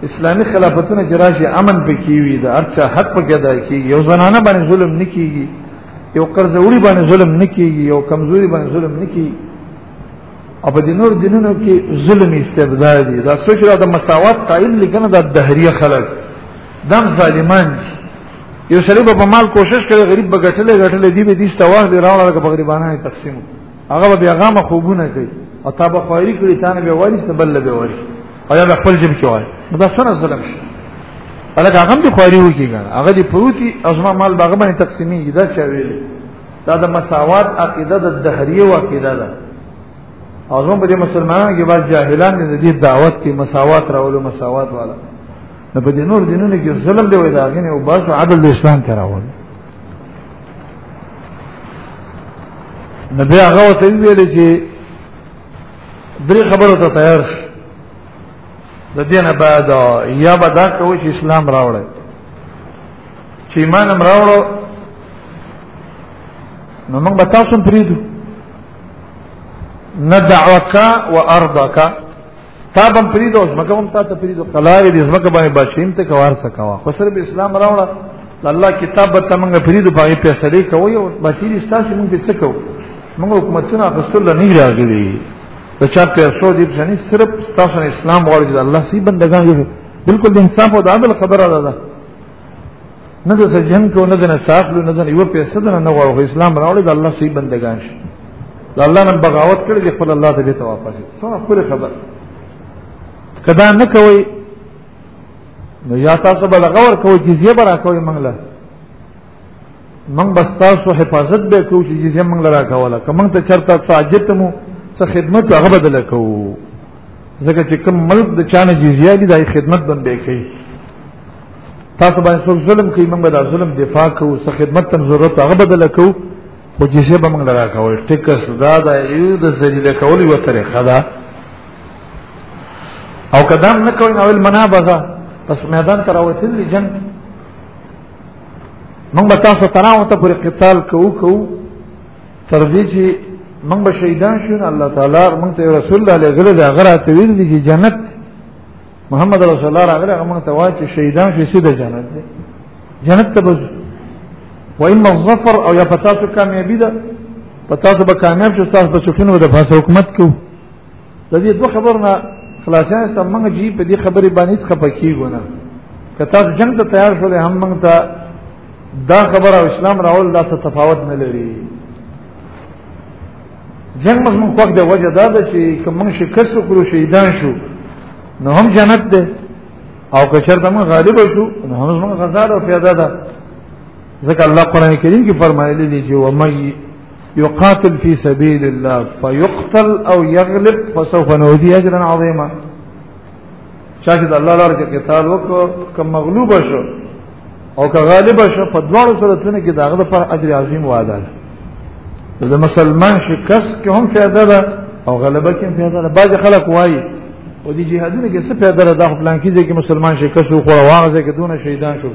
اسلامي خلافتونه چې راشي امن پکې وي دا ارچا حق پکې ادا کیږي یو زنانه باندې ظلم نکېږي یو قرض وړي باندې ظلم نکېږي یو کمزوري باندې ظلم نکېږي او په دې نور دینونو کې ظلم استبداد دي دا سوچ را د مساوات قائل لګنه د دهریه خلک دم ظالمان دي یو سړی په مال کوشش کوي غریب به ګټلې ګټلې دی به دې ستواه دی راوړل که غریبانه تقسیم هغه به هغه مخوبونه کوي او تا به خواري کړی تا نه به واري سبل به واري او یا خپل جیب کې واري دا څنګه ظلم شي الکه هغه به خواري وکیږي هغه دې پروتي ازما مال باغ باندې تقسیمي دا چا ویلي دا د مساوات عقیده د دهریه او عقیده ده او زموږ په مسلمانانو کې بعض جاهلان د دې دعوت کې مساوات راولو مساوات والا نو په دې نور دینونو کې ظلم دی وای دا غني او باسو عدل د اسلام ته راول نبی هغه ته ویل چې درې خبرو ته تیار شي د دې نه بعد یا به دا کوي چې اسلام راوړی چې ایمان هم راوړو نو موږ به تاسو پریدو ندعوك وارضك تا بم پریدو اوس مګه هم تا ته پریدو قلاري دې زمکه باندې بچیم ته کوار څه کوا خو سر به اسلام راوړه الله کتاب به تمنګ پریدو باندې پیسې لري کوي او بچی تاسو موږ به څه کوو موږ حکومتونه اخستل نه راغلي د چا پیسو دې ځنی صرف تاسو اسلام غواړي الله سي بندگان یو بالکل د انصاف او د عدل خبره ده نه د سجن کو نه د نساخلو نه د یو پیسې نه نه غواړو اسلام راوړي د الله صحیح بندگان شي د الله نن بغاوت کړي د خپل الله ته به واپس شي څومره خپل خبر کدا نه کوي نو یا تاسو به لغور کوي جزیه برا کوي منګله من بس تاسو حفاظت به کوو چې جزیه موږ لرا کوله که موږ ته چرته ساجت مو څه خدمت هغه بدل کوو ځکه چې کوم ملک د چانه جزیه دي د خدمت باندې کوي تاسو باندې څوک ظلم کوي موږ دا ظلم دفاع کوو څه خدمت تم ضرورت هغه بدل کوو خو جزیه به موږ لرا کوو ټیک سودا دا یو د ذلیل کول یو طریقه ده او قدم نه کوي نو المنا بغا پس میدان تر اوتل جنگ موږ به تاسو تراو ته پر قتال کوو کوو تر دې چې موږ به شهیدان شو الله تعالی موږ ته رسول الله علیه غره غره ته ویل دي جنت محمد رسول الله راغله هغه موږ ته وایي چې شهیدان شي سیده جنت دي جنت ته بځو وایم الظفر او یا پتا ته کامیابی ده پتا ته به کامیاب شې تاسو به چټینو به د فاس حکومت کو د دې دوه خبرونه خلاصیا سره موږ جی په دې خبرې باندې څه پکېږو نه که تاسو جنگ ته تیار شول هم موږ ته دا خبره اسلام راول دا څه تفاوت نه لري جنگ مخ مونږ خوښ دی وجه دا ده چې که مونږ شکست وکړو شهیدان شو نو هم جنت ده او که چېرته مونږ غالب شو نو هم مونږ غزار او پیدا ده ځکه الله قرآن کریم کې فرمایلی دی چې ومن يقاتل في سبيل الله فيقتل او يغلب فسوف نؤتي اجرا عظيما چا چې د الله لار کې قتال وکړو که مغلوب شو او که غالب شو په دواړو صورتونو کې داغه پر اجر عظیم وعده ده د مسلمان شکست کې هم فائدہ ده او غلبه کې هم فائدہ ده بعض خلک وایي او دي جهادونه کې څه فائدہ ده د خپلان کې چې مسلمان شکست وکړو واغزه کې دونه شهیدان شو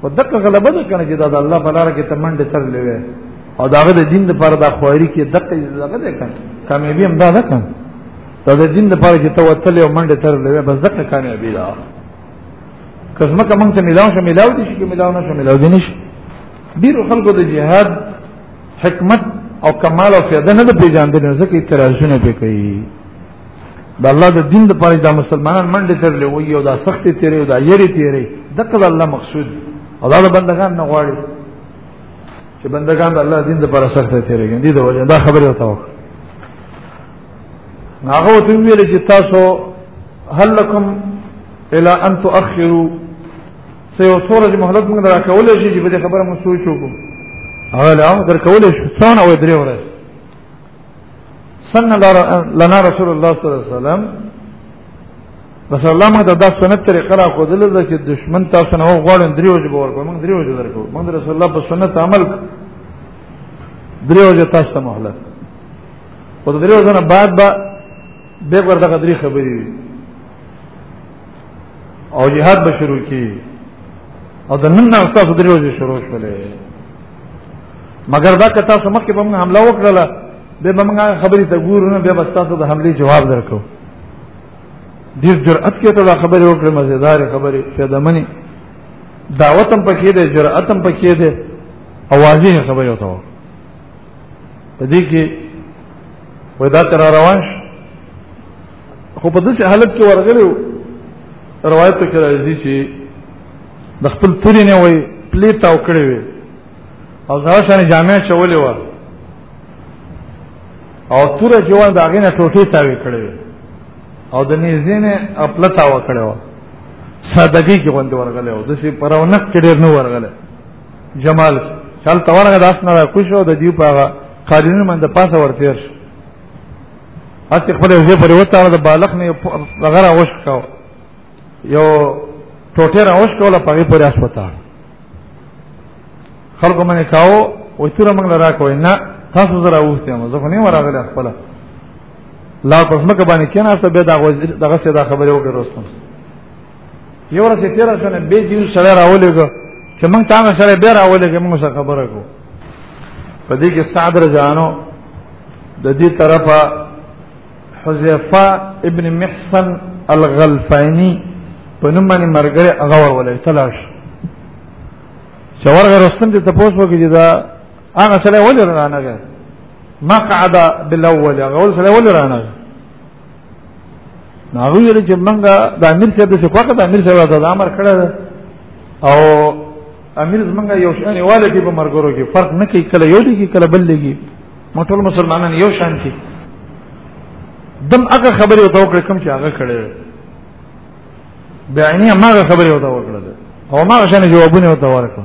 په دغه غلبه ده کنه چې دا د الله په لار کې تمنډه تر لوي او داغه د دین لپاره د خواري کې دغه دغه ده کنه کامیابی هم دا ده کنه دا د دین لپاره چې توتل او منډه تر لوي بس دغه کامیابی ده کزما کوم ته ملاو شه ملاو دي چې ملاو نه شه ملاو دي نش ډیر خلکو د جهاد حکمت او کمال او فیاده نه پیژاندل ځکه اعتراضونه به کوي د الله د دین لپاره د مسلمانان منډه ترلې وي او دا سختې تیرې او دا یری تیرې دغه د الله مقصود او دا د بندگان نه غواړي چې بندگان د الله دین لپاره سختې تیرې دي دا وجه دا خبره وته وکړه هغه ته ویل چې تاسو هل لكم الى ان تؤخروا سيو څوره د مهلت موږ راکولې شي چې په دې خبره مو سوچ وکړو هغه لا درکولې شو څونه وې درې ورځې سن لنا رسول الله صلی الله علیه وسلم رسول الله موږ ته دا سنت طریقه را خو دل چې دشمن تاسو نه غواړم دریو جبه ورکو موږ دریو جبه درکو موږ رسول الله په سنت عمل دریو جبه تاسو ته مهلت او دریو جنه بعد با به ورته غدري خبرې او جهاد به شروع کی او د نن نه تاسو دریو جبه شروع شولې مګر دا که تاسو مخکې په موږ حمله وکړله بیا به موږ هغه خبرې ته ګورو نه بیا به ستاسو د حملې جواب درکړو ډېر جرأت کې ته دا خبرې وکړې مزېدارې خبرې فایدهمنې دعوت هم پکې دی جرأت هم پکې دی او واضحې خبرې ورته وکړو په دې کې وایي دا تر روان شو خو په داسې حالت کې ورغلی و روایت کې راځي چې د خپل توري نه وای پلی تاو کړی وي او زړه شان جامع چولې و او تور جوان دا غینه ټوټه تاوي کړی وي او د نيزینه خپل تاو کړی و سادګي کې غوند ورغلی و د سي پرونق کې ډیر نه ورغلی جمال چل تورغه داس نه کوشو د دیو پاغه قالینو من د پاسه ورتیر شو اسی خپل ځای پر وته د بالغ نه غره وښ کاو یو ټوټه را وښ کوله په غي پورې اسوتا خلکو باندې کاو وای تر موږ لرا کوي نه تاسو زرا وښته ما زه نه وراغله خپل لا پس مکه باندې کیناسه به دا دغه څه دا خبره وګرځم یو ورځ یې تېره شوه بیا دې یو سړی راولېږه چې موږ ته هغه سړی بیا راولېږه موږ سره خبره کړو په دې کې سعد رجانو د دې طرفه حذیفه ابن محسن الغلفانی په نوم باندې مرګره هغه ورولې تلاش چې ورغه رستم دې تاسو وکړي دا هغه سړی ولې رانه مقعد بالاول هغه ول سړی ولې رانه نو هغه ویل چې منګه د امیر صاحب څخه فقط امیر صاحب ته امر کړی او امیر زمونږ یو شان یواله کې په مرګورو کې فرق نه کوي کله یو لګي کله بل لګي موږ ټول مسلمانان یو شان دي دم هغه خبره وته وکړه کوم چې هغه کړی بیانیه ماغه خبره وته وکړه او ماغه شان جوابونه وته ورکړه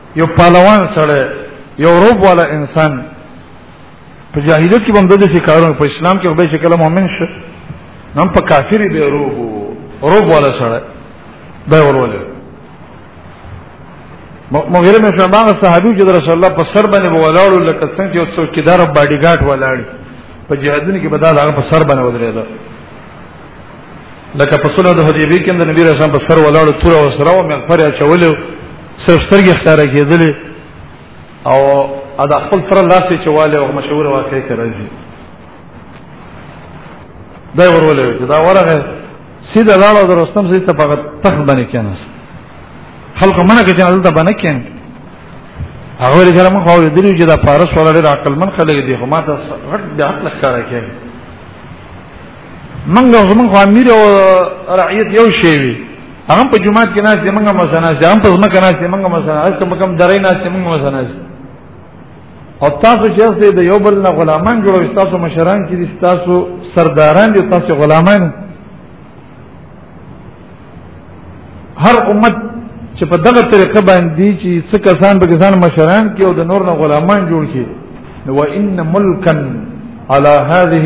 یو پهلوان سره یو روب والا انسان په جاهلیت کې باندې څه کارونه په اسلام کې به شکل مؤمن شه نن په کافری به روب روب والا سره دا ورول مغیر مې شماغ صحابي چې رسول الله په سر باندې ولاړو لکه څنګه یو څوکیدار باډي ګارد ولاړ په جهادونو کې بدل هغه په سر باندې ودرېدل لکه په سنت حدیبی کې د نبی رسول الله په سر ولاړو تور او سره او مغفر اچول صرف سترګې ښکارا کېدلې او ادا خپل تر لاسې چواله او مشهور واقعې کې راځي دا ورولې دا ورغه سیده لاړو د رستم سي ته په تخت باندې کېناست خلک منه کې چې دلته باندې کېن هغه لري چې موږ خو دې چې دا فارس ولا ډېر عقل من خلک دي خو ماته غټ د عقل ښکارا کوي منګه زمون خو امیر او رعیت یو شی وی هغه په جمعات کې ناس یې منګه مسنا چې هم په ځمکه ناس یې منګه مسنا هغه کوم کوم درې ناس یې منګه مسنا او تاسو چې څه د یو بل نه غلامان جوړوي تاسو مشران چې دي تاسو سرداران دي تاسو غلامان هر امت چې په دغه طریقه باندې چې څه کسان به کسان مشران کې او د نور نه غلامان جوړ شي نو وان ملکن على هذه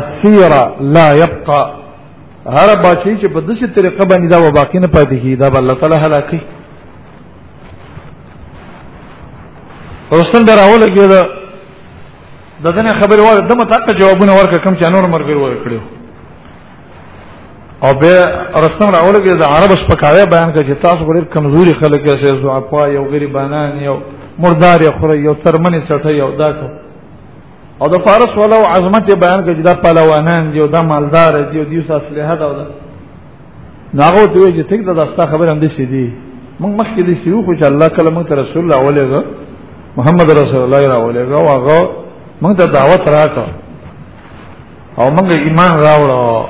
السیرا لا یبقا هر باچی چې په دسه طریقه باندې دا و باقی نه پاتې کی دا الله تعالی هلاکی روستن به راول کېده د دنه خبر وره دمه تاکه جوابونه ورکړه کم چې نور مرګ ورکړو او به رستم راول کې د عرب سپکاوی بیان کړي چې تاسو ډېر کمزوري خلک یې سې ضعفا یو غریبانان یو مردار یو خره یو ترمنې چټه یو داته او د فارس ولو عظمت بیان کړي دا پهلوانان دي او دا مالدار دي او دي اسلحه دا ده ناغو ته وی چې ټیک دا داستا خبر هم دي سي دي موږ مخکې دي سيو خو چې الله کله موږ رسول الله ولېګا محمد رسول الله را ولېګا او هغه موږ ته دعوت راکړه او موږ ایمان راوړو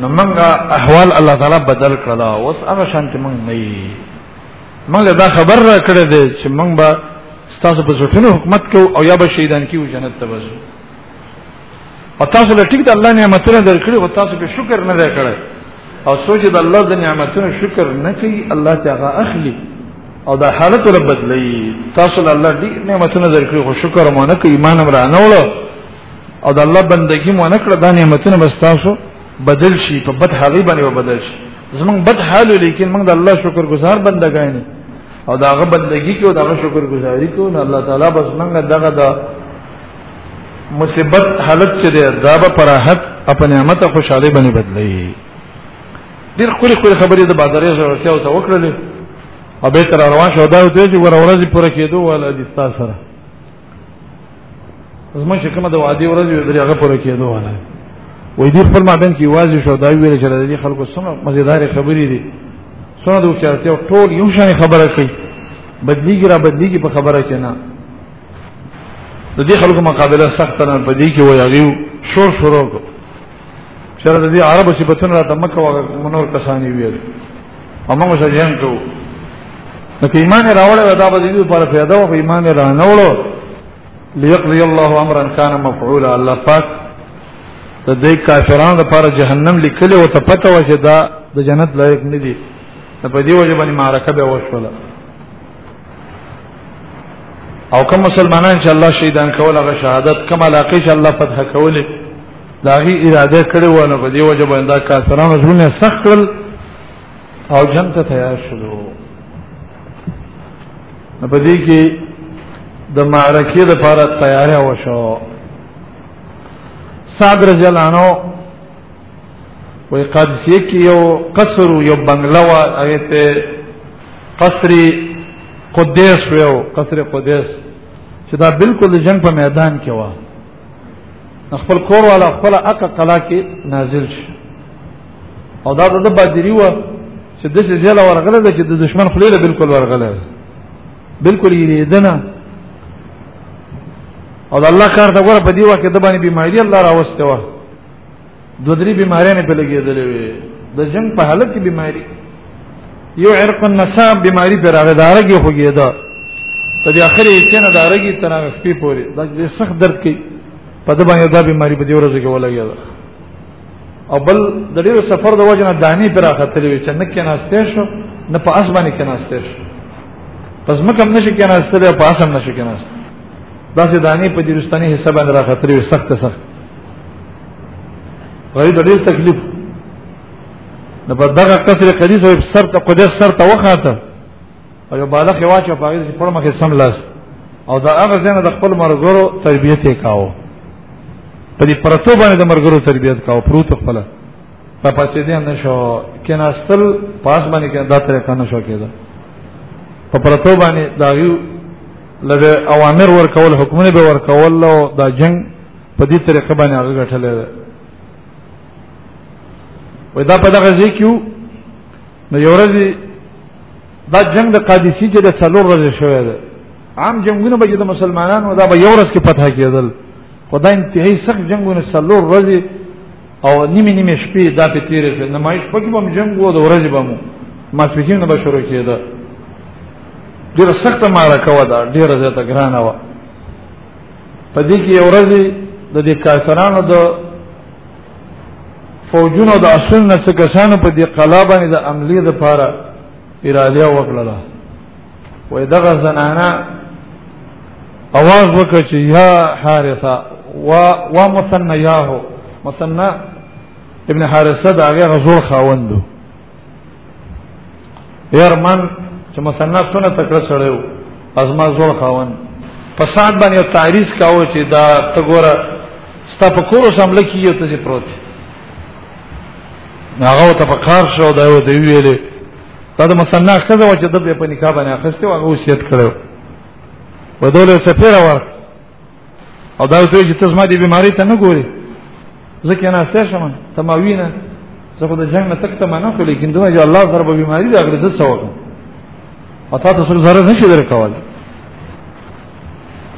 نو موږ احوال الله تعالی بدل کړل او اوس هغه شانته موږ نه موږ له دا خبر را کړی دی چې موږ به تاسو په ځټونو حکومت کو او یا به شهیدان کیو جنت ته وځو او تاسو له ټیک د الله نعمتونه درکړي او تاسو به شکر نه دی کړی او سوچ د الله د نعمتونو شکر نه کوي الله ته هغه اخلي او دا حالت له بدلی تاسو له الله دې نعمتونه درکړي خو شکر مو نه کوي ایمان امر نه وړو او د الله بندگی مو نه کړ دا نعمتونه بس تاسو بدل شي په بد حالي باندې وبدل شي زمونږ بد حال لیکن موږ د الله شکر گزار بندګان او دا هغه بندگی کې او دا شکر گزاري کو نه الله تعالی بس موږ دغه د مصیبت حالت چې ده دا به پراحت په نعمت خوشاله باندې بدلي ډیر خوري خوري خبرې د بازارې سره ورته او ته وکړلې او به تر روان شو دا ته چې ور ورځې پوره کېدو ولا دي تاسو سره زموږ چې کومه د وادي ورځ یو درې هغه پوره کېدو ونه وای دې خپل مابین کې واځي شو دا ویل چې د دې خلکو سم مزیدار خبرې دي سونه د وکړتیا ټول یو شان خبره کوي بدلیږي را بدلیږي په خبره کې نه د دې خلکو مقابله سخت نه په دې کې وایغیو شور شروع کو چېرې د دې عربو صفاتونه راته مکه وغه منور کسانی ویل موږ سره جنگ کو نو که ایمان راوړل دا به دې لپاره پیدا او ایمان را نه وړو ليقضي الله امرا كان مفعولا الله پاک د دې کافرانو لپاره جهنم لیکل او ته پته و چې دا د جنت لایق نه دي په دې وجه باندې معرکه به وشوله او کوم مسلمانان چې الله شهیدان کول هغه شهادت کوم علاقه چې الله فتح کولې دا غي اراده کړې و نه په دې وجه باندې دا کافرانو ځونه سخت کړل او جنگ ته تیار شلو نو په دې کې د معرکې د لپاره تیاری وشو سعد رضی الله عنه وی قادسیه کې یو قصر یو بنگله و هغه ته قصر قدیس ویو قصر قدیس چې دا بالکل د جنگ په میدان کې و خپل کور والا خپل اقا قلا کې نازل شي او دا د بدری و چې د څه زیاله ورغله ده چې د دشمن خلیله بالکل ورغله بالکل یې دنه او د الله کار ته ګوره په دی وخت د باندې بیماری الله راوسته و دو درې بیمارۍ نه په لګېدلې وي د جنگ په حالت کې بیماری یو عرق النساب بیماری پر هغه دارګي خوګېده ته د اخرې چې نه دارګي تنه سپی پوري دا د سخت درد کوي په دې باندې دا بیماری په دې ورځ کې ولګېده او بل د ډېر سفر د وجه نه دانی پر راختلې وي چې نه کې ناشته شو نه په اسمانه کې ناشته شو پس مکم نشي کې ناشته ده په اسم نشي کې ناشته دا چې دانی په دې رستنی حساب باندې راختلې وي سخت سخت وای د ډیر تکلیف نه په دغه قصر قدیس او سر ته قدس سر ته وخاته او یو بالا کې واچو په هغه په مخه سم لاس او دا هغه څنګه د خپل مرګرو تربیت یې کاو په دې پرتو باندې د مرګرو تربیت کاو پروت خپل په پاتې دې نه شو کې ناستل پاس باندې کې دا تر کنه شو کېده په پرتو باندې دا یو لږه اوامر ورکول حکمونه به ورکول او دا جنگ په دې طریقه باندې هغه غټلې ده وای دا په دغه ځای کې نو یو ورځ دا جنگ د قادسی چې د څلور ورځې شوی دی عام جنگونه به د مسلمانانو دا به یو ورځ کې فتح کېدل خدای انتهایی سخت جنگونه څلور ورځې او نیمه نیمه شپې دا په تیرې شو نمایش پکې به جنگ وو د ورځې به مو ماسپیکین به شروع کېده ډیره سخته معرکه وه دا ډیره زیاته ګرانه وه په دې کې یو ورځ د دې کافرانو د فوجونو د اصل نه څه کسانو په دې قلا باندې د عملی د پاره اراده وکړه وې دغه زنانا اواز وکړ چې یا حارثه وا وا مثنیاه مثنى ابن حارثه دا هغه غزور خاوندو ير من چې مصنف څونه تکړه سره یو ازما زور خاون په سات باندې تعریض کاوه چې دا ته ګوره ستا په کور سم لکی یو ته پروت هغه ته په کار شو دا یو دی ویلې دا د مصنف کزه و چې د په نکاح باندې اخسته او وصیت کړو و دوله سفیر ور او دا ته چې تاسو ما دې بیماری ته نه ګوري ځکه نه استه شمه تماوینه زه خو د جنگ نه تخته ما نه خو لیکن دوه چې الله سره به بیماری دا غره زه سوال او تاسو سره ضرر نشي درکول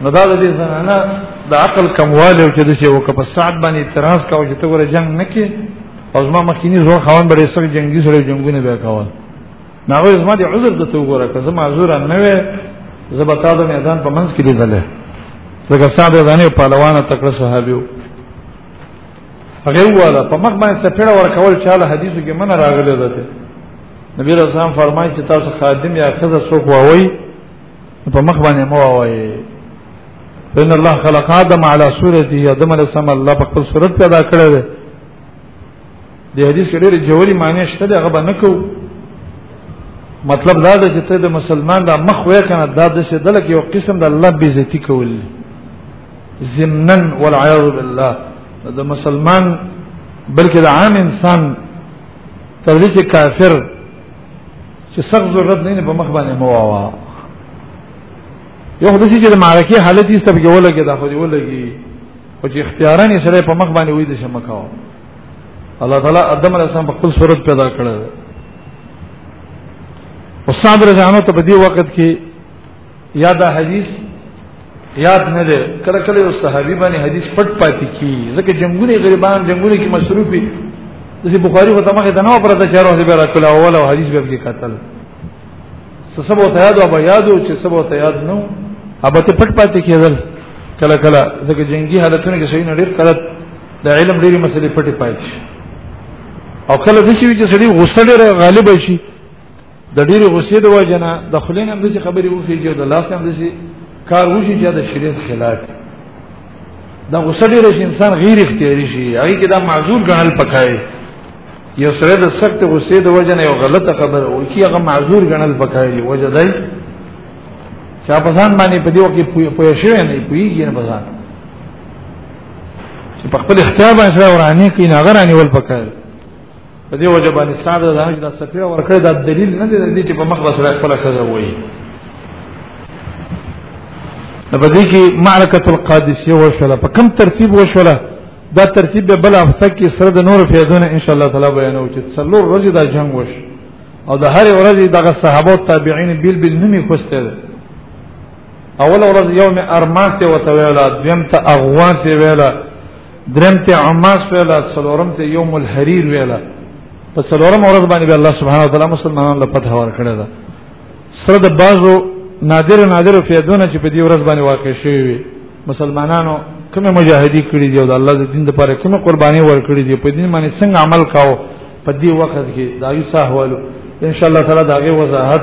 نو دا د دې زنانه د عقل کمواله او چې د څه وکړه په ساعت باندې اعتراض کاوه چې ته ور جنگ نه کې او زما مخکینی زور خوان بړې سره جنگي سره جنگونه به کاوه ناغه زما دي عذر د تو ګوره که زما عذر نه وي زبا تا د میدان په منځ کې لیدل ځکه صاحب ځانې پهلوانه تکړه صحابیو هغه والا په مخ باندې سپېړه ورکول چاله حدیثو کې من راغلی ده نبی رسول الله فرمایي چې تاسو خادم یا خزه څوک واوي په مخ باندې مو واوي ان الله خلق ادم على صورته ادم علیه السلام الله په خپل صورت پیدا کړی د حدیث کې ډېر جوړي معنی شته دا غو نه کو مطلب دا ده چې ته د مسلمان دا مخ وې کنه دا د څه دلک یو قسم د الله بي عزت کول ضمنا والعياذ بالله د مسلمان بلکې د عام انسان تر دې چې کافر چې سخت ضرورت نه نه په مخ باندې مو واوا یو د دې چې د معرکه حالت یې ستبګول کې دا خو دی ولګي او چې اختیارا یې سره په مخ باندې وې د شمکاو الله تعالی ادم علیه السلام په خپل صورت پیدا کړی دی استاد رضانو ته په دې وخت کې یا دا حدیث یاد نه دی کله کله یو صحابي باندې حدیث پټ پاتې کی ځکه جنگونه غریبان جنگونه کې مصروف دي د بخاری په تمه کې دنو پر د چارو څخه را کلا اول او حدیث به کې قتل څه سبو ته یاد او یاد او چې سبو ته یاد نو ابته پټ پاتې کېدل کله کله ځکه جنگي حالتونه کې صحیح نه ډیر کله د علم ډېری مسلې پټې پاتې شي او کله د شي چې سړي غوسه ډېره غالب شي د ډېری غوسې د وجه نه د خلین هم داسې خبرې وکړي چې د لاس هم داسې کار وشي چې د شریعت خلاف دا غوسه ډېره شي انسان غیر اختیاري شي هغه کې دا معذور ګڼل پکای یو سره د سخت غوسې د وجه نه یو غلطه خبره او کی هغه معذور ګڼل پکای دی وجه دی چا پسان باندې په دې وخت کې پوه شوی نه پوهیږي نه پسان چې په خپل اختیار باندې سره ورانه کوي نه غرانه ول پکار په دې وجه باندې ستاسو د هغه د سفیر ورکړ دا دلیل نه دی چې په مخ بسره خپل خزه وایي نو په دې کې معرکه القادسیه وشوله په کم ترتیب وشوله دا ترتیب به بل افسه کې سره د نور فیضونه ان شاء الله تعالی بیانو چې څلور ورځې دا جنگ وش او د هر ورځې دغه صحابه او تابعین بیل بیل نومي خوسته اول ورځ یو می ارماس ته وته ویلا دویم ته اغواس ته ویلا دریم ته عماس ویلا څلورم ته یوم الحریر ویلا په څلورم ورځ باندې الله سبحانه وتعالى مسلمانانو له فتح ورکړه ده سره د بازو نادر نادر فیدونه چې په دې ورځ باندې واقع شوی وي مسلمانانو کومه مجاهدی کړی دی او د الله د دین لپاره کومه قرباني ورکړي دی په دین باندې څنګه عمل کاو په دې وخت کې دا یو سهوالو ان شاء الله تعالی دا غي وضاحت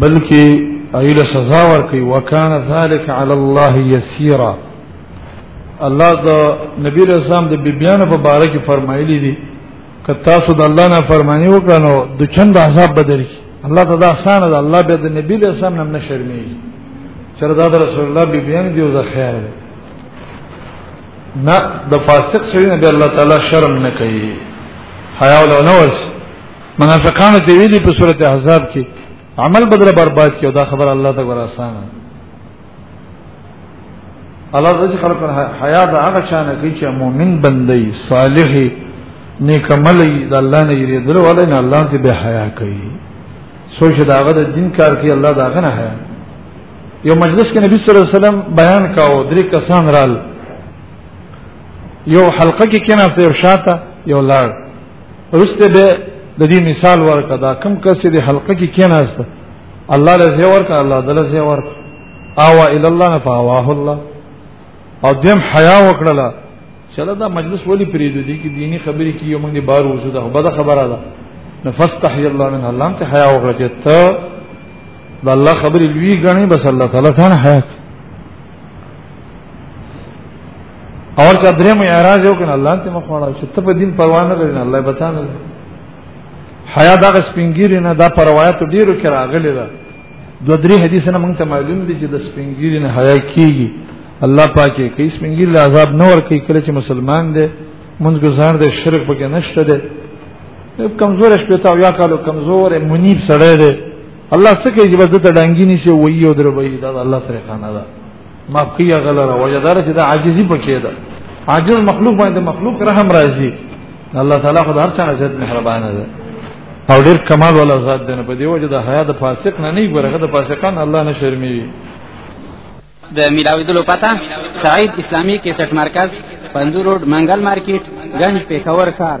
بلکې ایله سزا ورکړي وکانه ذلک علی الله یسیرا الله د نبی رسول الله د بیبیان په باره کې فرمایلی دي که تاسو د الله نه فرمانی وکړو د چند عذاب بدل کی الله تعالی آسان ده الله به د نبی له سم نه شرمي چر دا د رسول الله بی بیان دی او د خیر دی نه د فاسق سړي نه الله تعالی شرم نه کوي حیا ولونه ورسي منافقانو ته ویلي په سورته احزاب کې عمل بدر برباد کیو دا خبر الله ته ور آسانه الله د خلکو حیا د هغه چانه کوي چې مؤمن بندي صالح نیک عمل د الله نه یری درو ولا نه الله ته به حیا کوي سوچ دا هغه د دین کار کوي الله دا هغه نه حیا یو مجلس کې نبی صلی الله علیه وسلم بیان کاو درې کسان رال یو حلقه کې کېناسته یو شاته یو لار ورسته به د دې مثال ورکړه دا کم کس چې د حلقه کې کېناست الله له زی ورکړه الله د له زی ورکړه اوا ال الله فاواه الله او دیم حیا وکړه چله دا مجلس ولی پریدو دي کې دینی خبرې کې یو موږ نه بار وځو دا بده خبره ده نفستحی الله من الله ته حیا وکړه چې ته د الله خبرې لوی غني بس الله تعالی ته حیا اور چا درې مې اعتراض وکړ الله ته مخواړه چې ته په دین پروا نه لرې الله به تعالی حیا دا سپینګیری نه دا پر روایت ډیرو کې راغلی ده دو درې حدیث نه مونږ ته معلوم دي چې د سپینګیری نه حیا کیږي الله پاک یې کوي سپینګیر له عذاب نه ور کوي کله چې مسلمان دی مونږ گزار دی شرک پکې نشته دی کمزور شپه تا یا کالو کمزور منیب سړی دی الله سکه چې بس د ډنګی نشي وایي او دروي دا الله طریقه نه ده ما کیه غلره وجدار چې دا عاجزي پکې ده عاجز مخلوق باندې مخلوق رحم راځي الله تعالی خو هر چا عزت مهربان ده او ډیر کمال ولا ذات دی نه په دی وجه د حیا د فاسق نه نه ګورغه د فاسقان الله نه شرمي د ملاویدلو پتا سعید اسلامی کیسټ مرکز پنځور روډ منګل مارکیټ گنج پیښور ښار